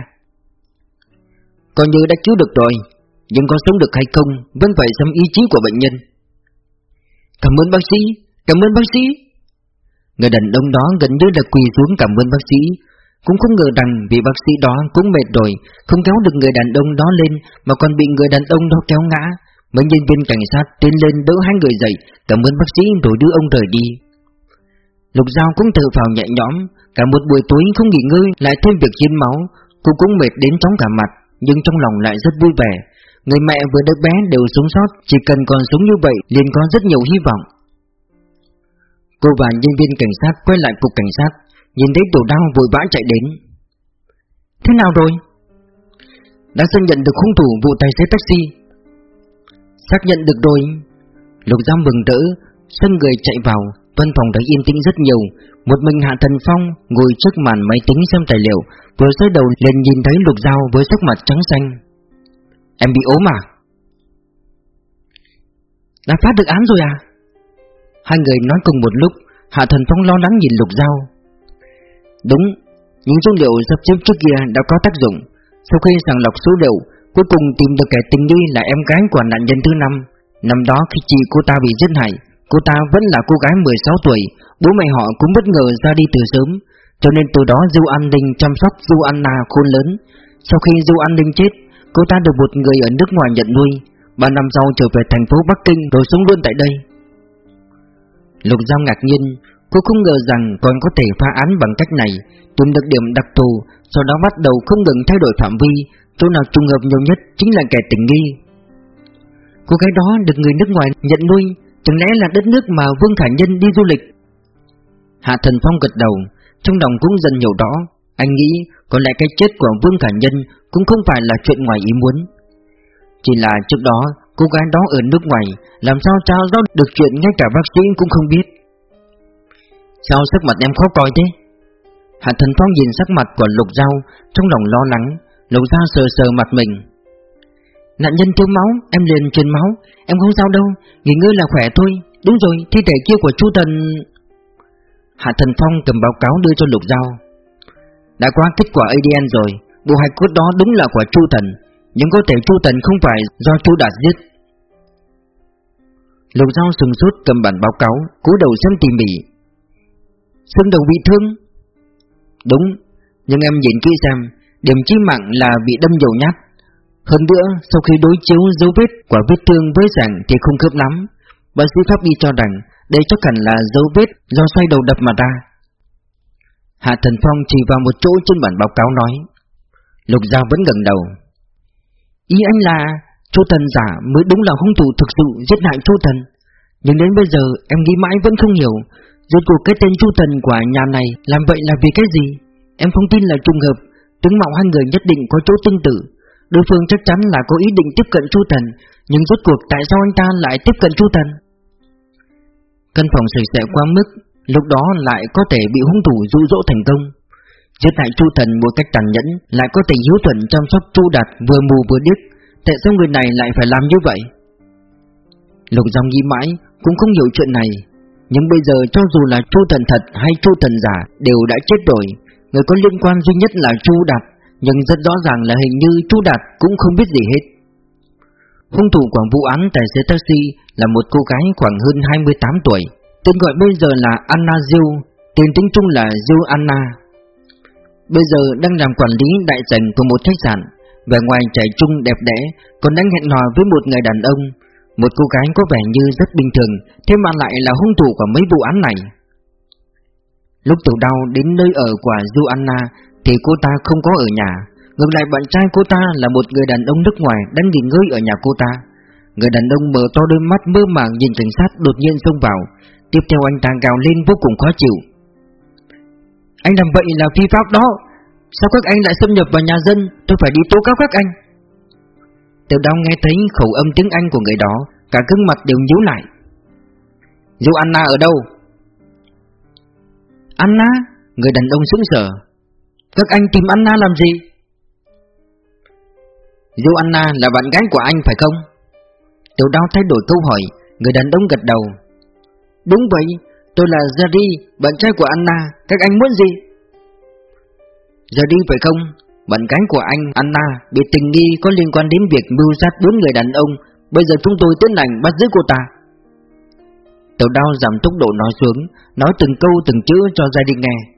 Coi như đã cứu được rồi, Nhưng có sống được hay không Vẫn phải xem ý chí của bệnh nhân. Cảm ơn bác sĩ, Cảm ơn bác sĩ. Người đàn ông đó gần như là quỳ xuống cảm ơn bác sĩ. Cũng không ngờ rằng vì bác sĩ đó cũng mệt rồi, Không kéo được người đàn ông đó lên, Mà còn bị người đàn ông đó kéo ngã. Mấy nhân viên cảnh sát tiến lên đỡ hai người dậy. Cảm ơn bác sĩ rồi đưa ông rời đi. Lục Giao cũng thở phào nhẹ nhõm, Cả một buổi tối không nghỉ ngơi Lại thêm việc hiến máu, Cô cũng mệt đến chóng cả mặt, Nhưng trong lòng lại rất vui vẻ. Người mẹ vừa đứa bé đều sống sót, Chỉ cần còn sống như vậy liền có rất nhiều hy vọng. Cô và nhân viên cảnh sát quay lại cục cảnh sát, Nhìn thấy tổ đau vội vã chạy đến. Thế nào rồi? Đã xác nhận được hung thủ vụ tài xế taxi. Xác nhận được rồi. Lục giao mừng rỡ, Sân người chạy vào. Văn phòng đã yên tĩnh rất nhiều. Một mình Hạ Thần Phong ngồi trước màn máy tính xem tài liệu, Vừa xoay đầu lên nhìn thấy lục dao với sắc mặt trắng xanh. Em bị ốm à? Đã phát được án rồi à? Hai người nói cùng một lúc, Hạ Thần Phong lo lắng nhìn lục dao Đúng, Những số liệu sắp xếp trước kia đã có tác dụng. Sau khi sàng lọc số liệu, Cuối cùng tìm được kẻ tình nghi là em gái của nạn nhân thứ năm. Năm đó khi chị cô ta bị giết hại Cô ta vẫn là cô gái 16 tuổi, Bố mẹ họ cũng bất ngờ ra đi từ sớm, Cho nên từ đó Du An Ninh chăm sóc Du Anna khôn lớn. Sau khi Du An Ninh chết, Cô ta được một người ở nước ngoài nhận nuôi. Ba năm sau trở về thành phố Bắc Kinh, rồi sống luôn tại đây. Lục Giao ngạc nhiên, Cô không ngờ rằng còn có thể phá án bằng cách này, Tìm được điểm đặc thù, Sau đó bắt đầu không ngừng thay đổi phạm vi. Chỗ nào trùng hợp nhiều nhất chính là kẻ tình nghi. Cô gái đó được người nước ngoài nhận nuôi Chẳng lẽ là đất nước mà Vương Khả Nhân đi du lịch? Hạ Thần Phong gật đầu, Trong lòng cũng dần hiểu rõ. Anh nghĩ có lẽ cái chết của Vương Khả Nhân Cũng không phải là chuyện ngoài ý muốn. Chỉ là trước đó, Cô gái đó ở nước ngoài, Làm sao trao đó được chuyện ngay cả bác sĩ cũng không biết. Sao sắc mặt em khó coi thế? Hạ Thần Phong nhìn sắc mặt của Lục Giao, Trong lòng lo lắng Lục Giao sờ sờ mặt mình. Nạn nhân thiếu máu, em liền truyền máu. Em không sao đâu, nghỉ ngơi là khỏe thôi. Đúng rồi, thi thể kia của chú Thần. Hạ Thần Phong cầm báo cáo đưa cho Lục Giao. Đã qua kết quả ADN rồi Bộ hài cốt đó đúng là của Chu Thần Nhưng có thể Chu Thần không phải do Chu Đạt giết. Lục Giao sừng sốt cầm bản báo cáo cúi đầu xem tỉ mỉ. Xương đầu bị thương. Đúng Nhưng em nhìn kỹ xem Điểm chí mạng là bị đâm dầu nhát hơn nữa, sau khi đối chiếu dấu vết của vết thương với rằng thì không khớp lắm, bác sĩ pháp y cho rằng đây chắc hẳn là dấu vết do xoay đầu đập mà ra. Hạ Thần Phong chỉ vào một chỗ trên bản báo cáo nói. Lục Giao vẫn gần đầu. Ý anh là Chu Thần giả mới đúng là hung thủ thực sự giết hại Chu Thần. Nhưng đến bây giờ em nghĩ mãi vẫn không hiểu Rốt cuộc cái tên Chu Thần của nhà này làm vậy là vì cái gì Em không tin là trùng hợp Tướng mạo hai người nhất định có chỗ tương tự Đối phương chắc chắn là có ý định tiếp cận Chu Thần, Nhưng rốt cuộc tại sao anh ta lại tiếp cận Chu Thần? Căn phòng sạch sẽ quá mức, Lúc đó lại có thể bị hung thủ dụ dỗ thành công. Giết tại Chu Thần một cách tàn nhẫn Lại có thể hiếu thuận chăm sóc Chu Đạt vừa mù vừa điếc, Tại sao người này lại phải làm như vậy? Lục Dòng nghĩ mãi, Cũng không hiểu chuyện này. Nhưng bây giờ cho dù là Chu Thần thật hay Chu Thần giả Đều đã chết rồi, Người có liên quan duy nhất là Chu Đạt nhưng rất rõ ràng là hình như Chu Đạt cũng không biết gì hết. Hung thủ của vụ án tài xế taxi là một cô gái khoảng hơn 28 tuổi, tên gọi bây giờ là Anna Diêu, tên tiếng Trung là Diêu Anna. Bây giờ đang làm quản lý đại sảnh của một khách sạn, vẻ ngoài trẻ trung đẹp đẽ, còn đang hẹn hò với một người đàn ông, một cô gái có vẻ như rất bình thường, thế mà lại là hung thủ của mấy vụ án này. Lúc tiểu đau đến nơi ở của Diêu Anna thì cô ta không có ở nhà. Ngược lại, bạn trai cô ta là một người đàn ông nước ngoài đang nghỉ ngơi ở nhà cô ta. Người đàn ông mở to đôi mắt mơ màng nhìn cảnh sát đột nhiên xông vào. Tiếp theo, anh ta gào lên vô cùng khó chịu. Anh làm vậy là phi pháp đó. Sao các anh lại xâm nhập vào nhà dân? Tôi phải đi tố cáo các anh. Tiểu đau nghe thấy khẩu âm tiếng Anh của người đó, Cả gương mặt đều nhíu lại. Dù Anna ở đâu? Anna? Người đàn ông sững sờ các anh tìm Anna làm gì? Dù Anna là bạn gái của anh phải không? Tiểu đao thay đổi câu hỏi Người đàn ông gật đầu Đúng vậy, tôi là Jerry, bạn trai của Anna Các anh muốn gì? Jerry phải không? Bạn gái của anh, Anna Bị tình nghi có liên quan đến việc mưu sát bốn người đàn ông Bây giờ chúng tôi tiến hành bắt giữ cô ta Tiểu đao giảm tốc độ nói xuống Nói từng câu từng chữ cho gia đình nghe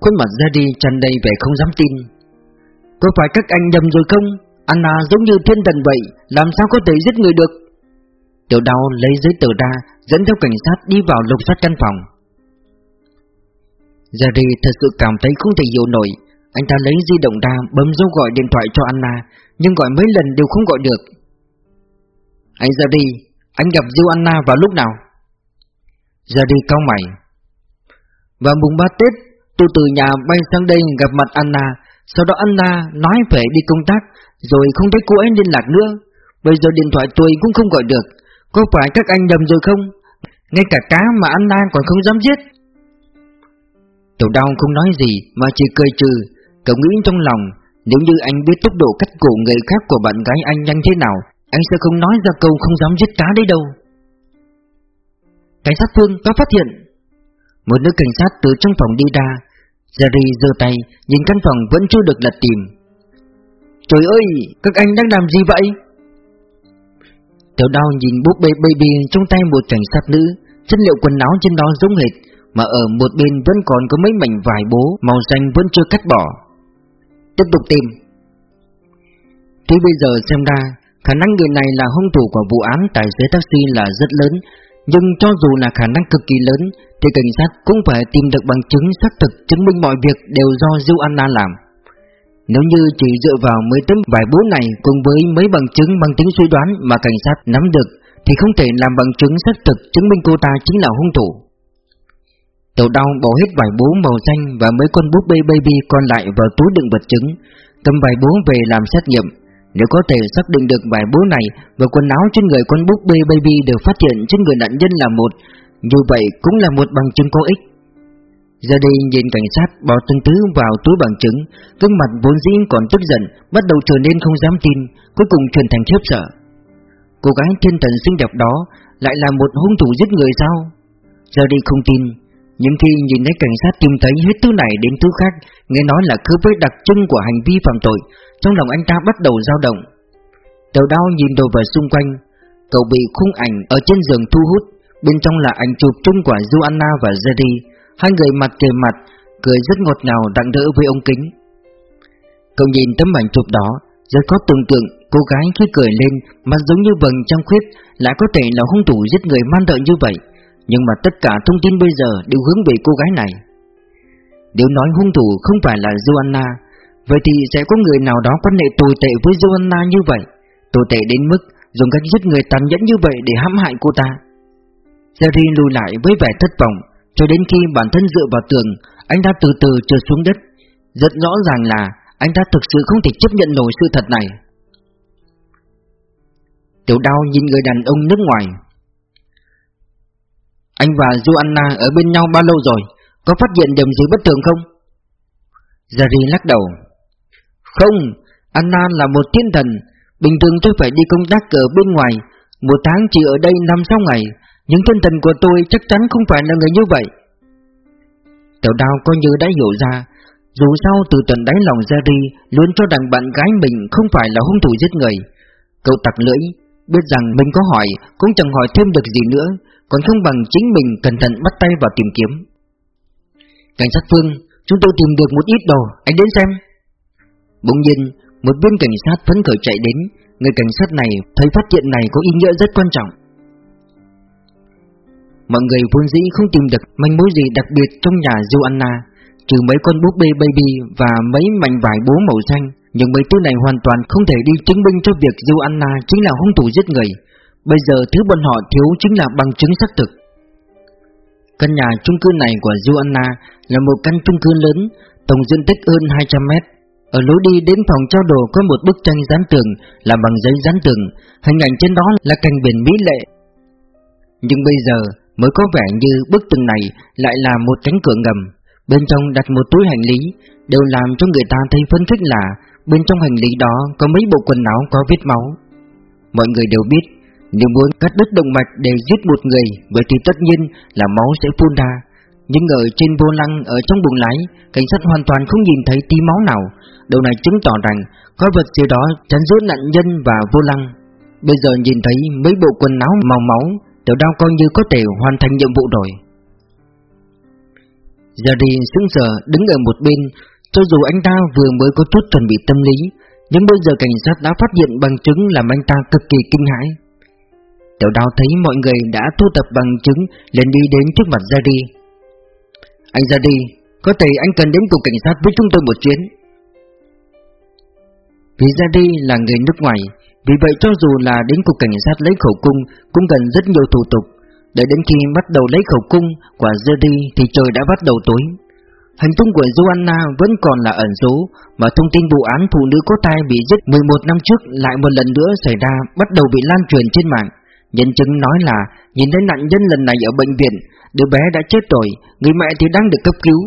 Khuôn mặt ra đi tràn đầy vẻ không dám tin. Có phải các anh nhầm rồi không? Anna giống như thiên thần vậy, Làm sao có thể giết người được? Tiểu đau lấy giấy tờ ra, Dẫn theo cảnh sát đi vào lục soát căn phòng. Jerry thật sự cảm thấy không thể hiểu nổi. Anh ta lấy di động ra, bấm dấu gọi điện thoại cho Anna, Nhưng gọi mấy lần đều không gọi được. Anh Jerry Anh gặp Diêu Anna vào lúc nào? Jerry cao mày. Vào mùng 3 Tết Tôi từ nhà bay sang đây gặp mặt Anna, Sau đó Anna nói phải đi công tác, Rồi không thấy cô ấy liên lạc nữa. Bây giờ điện thoại tôi cũng không gọi được, Có phải các anh nhầm rồi không? Ngay cả cá mà Anna còn không dám giết. Tiểu đau không nói gì, Mà chỉ cười trừ, Cậu nghĩ trong lòng, Nếu như anh biết tốc độ cắt cổ người khác của bạn gái anh nhanh thế nào, Anh sẽ không nói ra câu không dám giết cá đấy đâu. Cảnh sát Phương có phát hiện. Một nữ cảnh sát từ trong phòng đi ra Jerry giơ tay, nhìn căn phòng vẫn chưa được lật tìm. Trời ơi, các anh đang làm gì vậy? Tiểu đao nhìn búp bê baby trong tay một cảnh sát nữ Chất liệu quần áo trên đó giống hệt Mà ở một bên vẫn còn có mấy mảnh vải bố Màu xanh vẫn chưa cắt bỏ Tiếp tục tìm Thế bây giờ xem ra Khả năng người này là hung thủ của vụ án tài xế taxi là rất lớn nhưng cho dù là khả năng cực kỳ lớn Thì cảnh sát cũng phải tìm được bằng chứng xác thực Chứng minh mọi việc đều do Diêu Anna làm nếu như chỉ dựa vào mấy tấm vài bố này cùng với mấy bằng chứng bằng tính suy đoán mà cảnh sát nắm được thì không thể làm bằng chứng xác thực chứng minh cô ta chính là hung thủ. Tiểu đau bỏ hết vài bố màu xanh và mấy con búp bê baby còn lại vào túi đựng vật chứng, cầm vài bố về làm xét nghiệm. Nếu có thể xác định được vài bố này và quần áo trên người con búp bê baby được phát hiện trên người nạn nhân là một, như vậy cũng là một bằng chứng có ích. Giờ đây nhìn cảnh sát bỏ từng thứ vào túi bằng chứng Gương mặt vốn dĩ còn tức giận Bắt đầu trở nên không dám tin Cuối cùng chuyển thành khiếp sợ Cô gái thiên thần xinh đẹp đó Lại là một hung thủ giết người sao Giờ đây không tin nhưng khi nhìn thấy cảnh sát tìm thấy hết thứ này đến thứ khác, Nghe nói là cứ với đặc trưng của hành vi phạm tội, Trong lòng anh ta bắt đầu dao động. Tiểu đau nhìn đồ vật xung quanh, Cậu bị khung ảnh ở trên giường thu hút, Bên trong là ảnh chụp chung của Joanna và Zeddy Hai người mặt kề mặt, Cười rất ngọt ngào đặng đỡ với ông kính. Cậu nhìn tấm ảnh chụp đó, Rất có tưởng tượng, Cô gái khi cười lên, Mặt giống như vầng trăng khuyết, Lại có thể là hung thủ giết người man đợi như vậy. Nhưng mà tất cả thông tin bây giờ Đều hướng về cô gái này. Nếu nói hung thủ không phải là Joanna, Vậy thì sẽ có người nào đó quan hệ tồi tệ với Joanna như vậy? Tồi tệ đến mức Dùng cách giết người tàn nhẫn như vậy để hãm hại cô ta. Jerry lùi lại với vẻ thất vọng, cho đến khi bản thân dựa vào tường, Anh ta từ từ trượt xuống đất. Rất rõ ràng là Anh ta thực sự không thể chấp nhận nổi sự thật này. Tiểu đao nhìn người đàn ông nước ngoài. Anh và Joanna ở bên nhau bao lâu rồi? Có phát hiện điểm gì bất thường không? Jerry lắc đầu. Không, Anna là một thiên thần. Bình thường tôi phải đi công tác ở bên ngoài. Một tháng chỉ ở đây năm sáu ngày. Những thiên thần của tôi chắc chắn không phải là người như vậy. Tiểu đào coi như đã hiểu ra. Dù sao, từ tuần đáy lòng Jerry Luôn cho rằng bạn gái mình không phải là hung thủ giết người. Cậu tặc lưỡi, Biết rằng mình có hỏi, Cũng chẳng hỏi thêm được gì nữa. Còn không bằng chính mình cẩn thận bắt tay vào tìm kiếm. Cảnh sát Phương, Chúng tôi tìm được một ít đồ, Anh đến xem. Bỗng nhiên, Một viên cảnh sát phấn khởi chạy đến, Người cảnh sát này thấy phát hiện này có ý nghĩa rất quan trọng. Mọi người vốn dĩ không tìm được manh mối gì đặc biệt trong nhà Joanna, Trừ mấy con búp bê baby và mấy mảnh vải bố màu xanh, Nhưng mấy thứ này hoàn toàn không thể đi chứng minh cho việc Joanna chính là hung thủ giết người. Bây giờ thứ bọn họ thiếu chính là bằng chứng xác thực Căn nhà chung cư này của Joanna là một căn chung cư lớn Tổng diện tích hơn 200 mét ở lối đi đến phòng trao đồ có một bức tranh dán tường là bằng giấy dán tường, hình ảnh trên đó là cảnh biển mỹ lệ. Nhưng bây giờ, mới có vẻ như bức tường này lại là một cánh cửa ngầm, bên trong đặt một túi hành lý, đều làm cho người ta thấy phấn khích là bên trong hành lý đó có mấy bộ quần áo có vết máu. Mọi người đều biết, nếu muốn cắt đứt động mạch để giết một người, vậy thì tất nhiên là máu sẽ phun ra. Nhưng ở trên vô lăng ở trong buồng lái, cảnh sát hoàn toàn không nhìn thấy tí máu nào. Điều này chứng tỏ rằng có vật gì đó chắn giữa nạn nhân và vô lăng. Bây giờ nhìn thấy mấy bộ quần áo màu máu Tiểu đao coi như có thể hoàn thành nhiệm vụ rồi Giờ đi sững sờ đứng ở một bên Cho dù anh ta vừa mới có chút chuẩn bị tâm lý Nhưng bây giờ cảnh sát đã phát hiện bằng chứng làm anh ta cực kỳ kinh hãi Tiểu đào thấy mọi người đã thu thập bằng chứng, liền đi đến trước mặt ra đi Anh ra đi Có thể anh cần đến cục cảnh sát với chúng tôi một chuyến. Vì ra đi là người nước ngoài, vì vậy cho dù là đến cục cảnh sát lấy khẩu cung, cũng cần rất nhiều thủ tục. Để đến khi bắt đầu lấy khẩu cung quả ra đi thì trời đã bắt đầu tối. Hành tung của Joanna vẫn còn là ẩn số, Mà thông tin vụ án phụ nữ có tai bị giết 11 năm trước lại một lần nữa xảy ra bắt đầu bị lan truyền trên mạng. Nhân chứng nói là nhìn thấy nạn nhân lần này ở bệnh viện Đứa bé đã chết rồi, người mẹ thì đang được cấp cứu.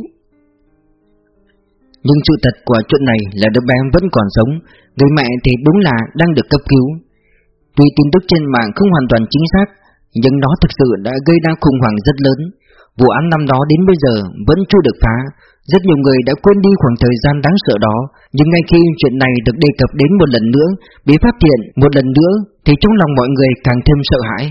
Nhưng sự thật của chuyện này là đứa bé vẫn còn sống Người mẹ thì đúng là đang được cấp cứu. Tuy tin tức trên mạng không hoàn toàn chính xác Nhưng nó thực sự đã gây ra khủng hoảng rất lớn. Vụ án năm đó đến bây giờ vẫn chưa được phá. Rất nhiều người đã quên đi khoảng thời gian đáng sợ đó Nhưng ngay khi chuyện này được đề cập đến một lần nữa Bị phát hiện một lần nữa thì trong lòng mọi người càng thêm sợ hãi.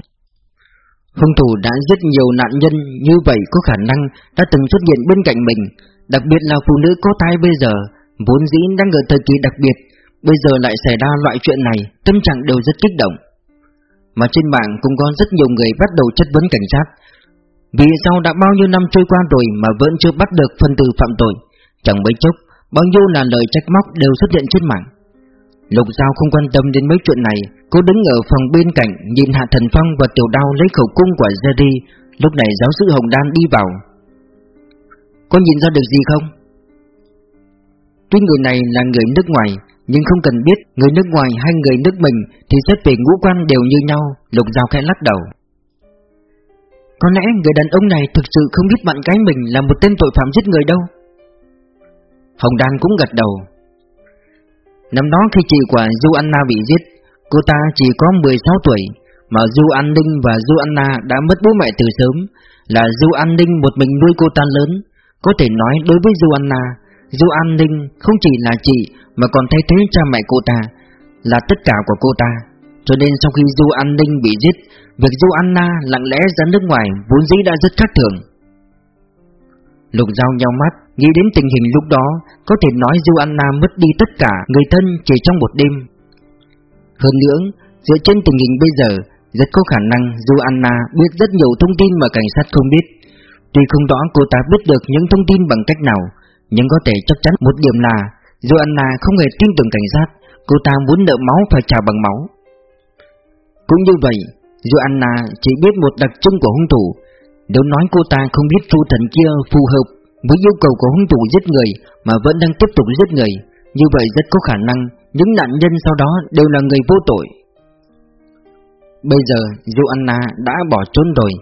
Hung thủ đã giết nhiều nạn nhân như vậy có khả năng đã từng xuất hiện bên cạnh mình, Đặc biệt là phụ nữ có thai bây giờ, Vốn dĩ đang ở thời kỳ đặc biệt, Bây giờ lại xảy ra loại chuyện này, Tâm trạng đều rất kích động. Mà trên mạng cũng có rất nhiều người bắt đầu chất vấn cảnh sát. Vì sao đã bao nhiêu năm trôi qua rồi Mà vẫn chưa bắt được phần tử phạm tội? Chẳng mấy chốc, Bao nhiêu là lời trách móc đều xuất hiện trên mạng. Lục Giao không quan tâm đến mấy chuyện này. Cô đứng ở phòng bên cạnh, Nhìn Hạ Thần Phong và Tiểu Đao lấy khẩu cung của Jerry Lúc này giáo sư Hồng Đan đi vào. Có nhìn ra được gì không? Tuy người này là người nước ngoài, Nhưng không cần biết người nước ngoài hay người nước mình Thì xét về ngũ quan đều như nhau, Lục Giao khẽ lắc đầu. Có lẽ người đàn ông này thực sự không biết bạn gái mình là một tên tội phạm giết người đâu. Hồng Đan cũng gật đầu. Năm đó khi chị của Du Anna bị giết, Cô ta chỉ có 16 tuổi, Mà Du An Ninh và Du Anna đã mất bố mẹ từ sớm. Là Du An Ninh một mình nuôi cô ta lớn, Có thể nói đối với Du Anna, Du An Ninh không chỉ là chị Mà còn thay thế cha mẹ cô ta, Là tất cả của cô ta. Cho nên sau khi Du An Ninh bị giết, Việc Du Anna lặng lẽ ra nước ngoài Vốn dĩ đã rất khác thường. Lục Giao nhau mắt Nghĩ đến tình hình lúc đó, Có thể nói Du Anna mất đi tất cả Người thân chỉ trong một đêm. Hơn nữa, Dựa trên tình hình bây giờ, Rất có khả năng Du Anna biết rất nhiều thông tin mà cảnh sát không biết. Tuy không rõ cô ta biết được những thông tin bằng cách nào, Nhưng có thể chắc chắn một điểm là Du Anna không hề tin tưởng cảnh sát. Cô ta muốn nợ máu phải trả bằng máu. Cũng như vậy Du Anna chỉ biết một đặc trưng của hung thủ. Nếu nói cô ta không biết phu thần kia phù hợp với yêu cầu của hung thủ giết người mà vẫn đang tiếp tục giết người, như vậy rất có khả năng những nạn nhân sau đó đều là người vô tội. Bây giờ Joanna đã bỏ trốn rồi,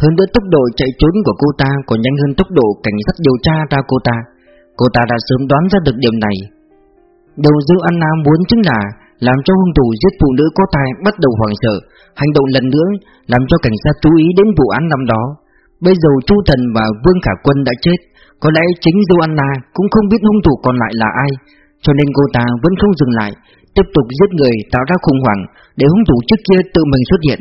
hơn nữa tốc độ chạy trốn của cô ta còn nhanh hơn tốc độ cảnh sát điều tra ra cô ta. Cô ta đã sớm đoán ra được điểm này. Điều Joanna muốn chính là làm cho hung thủ giết phụ nữ có thai bắt đầu hoảng sợ, hành động lần nữa làm cho cảnh sát chú ý đến vụ án năm đó. Bây giờ Chu Thần và Vương Khả Quân đã chết, có lẽ chính Joanna cũng không biết hung thủ còn lại là ai, Cho nên cô ta vẫn không dừng lại, Tiếp tục giết người tạo ra khủng hoảng Để hung thủ trước kia tự mình xuất hiện.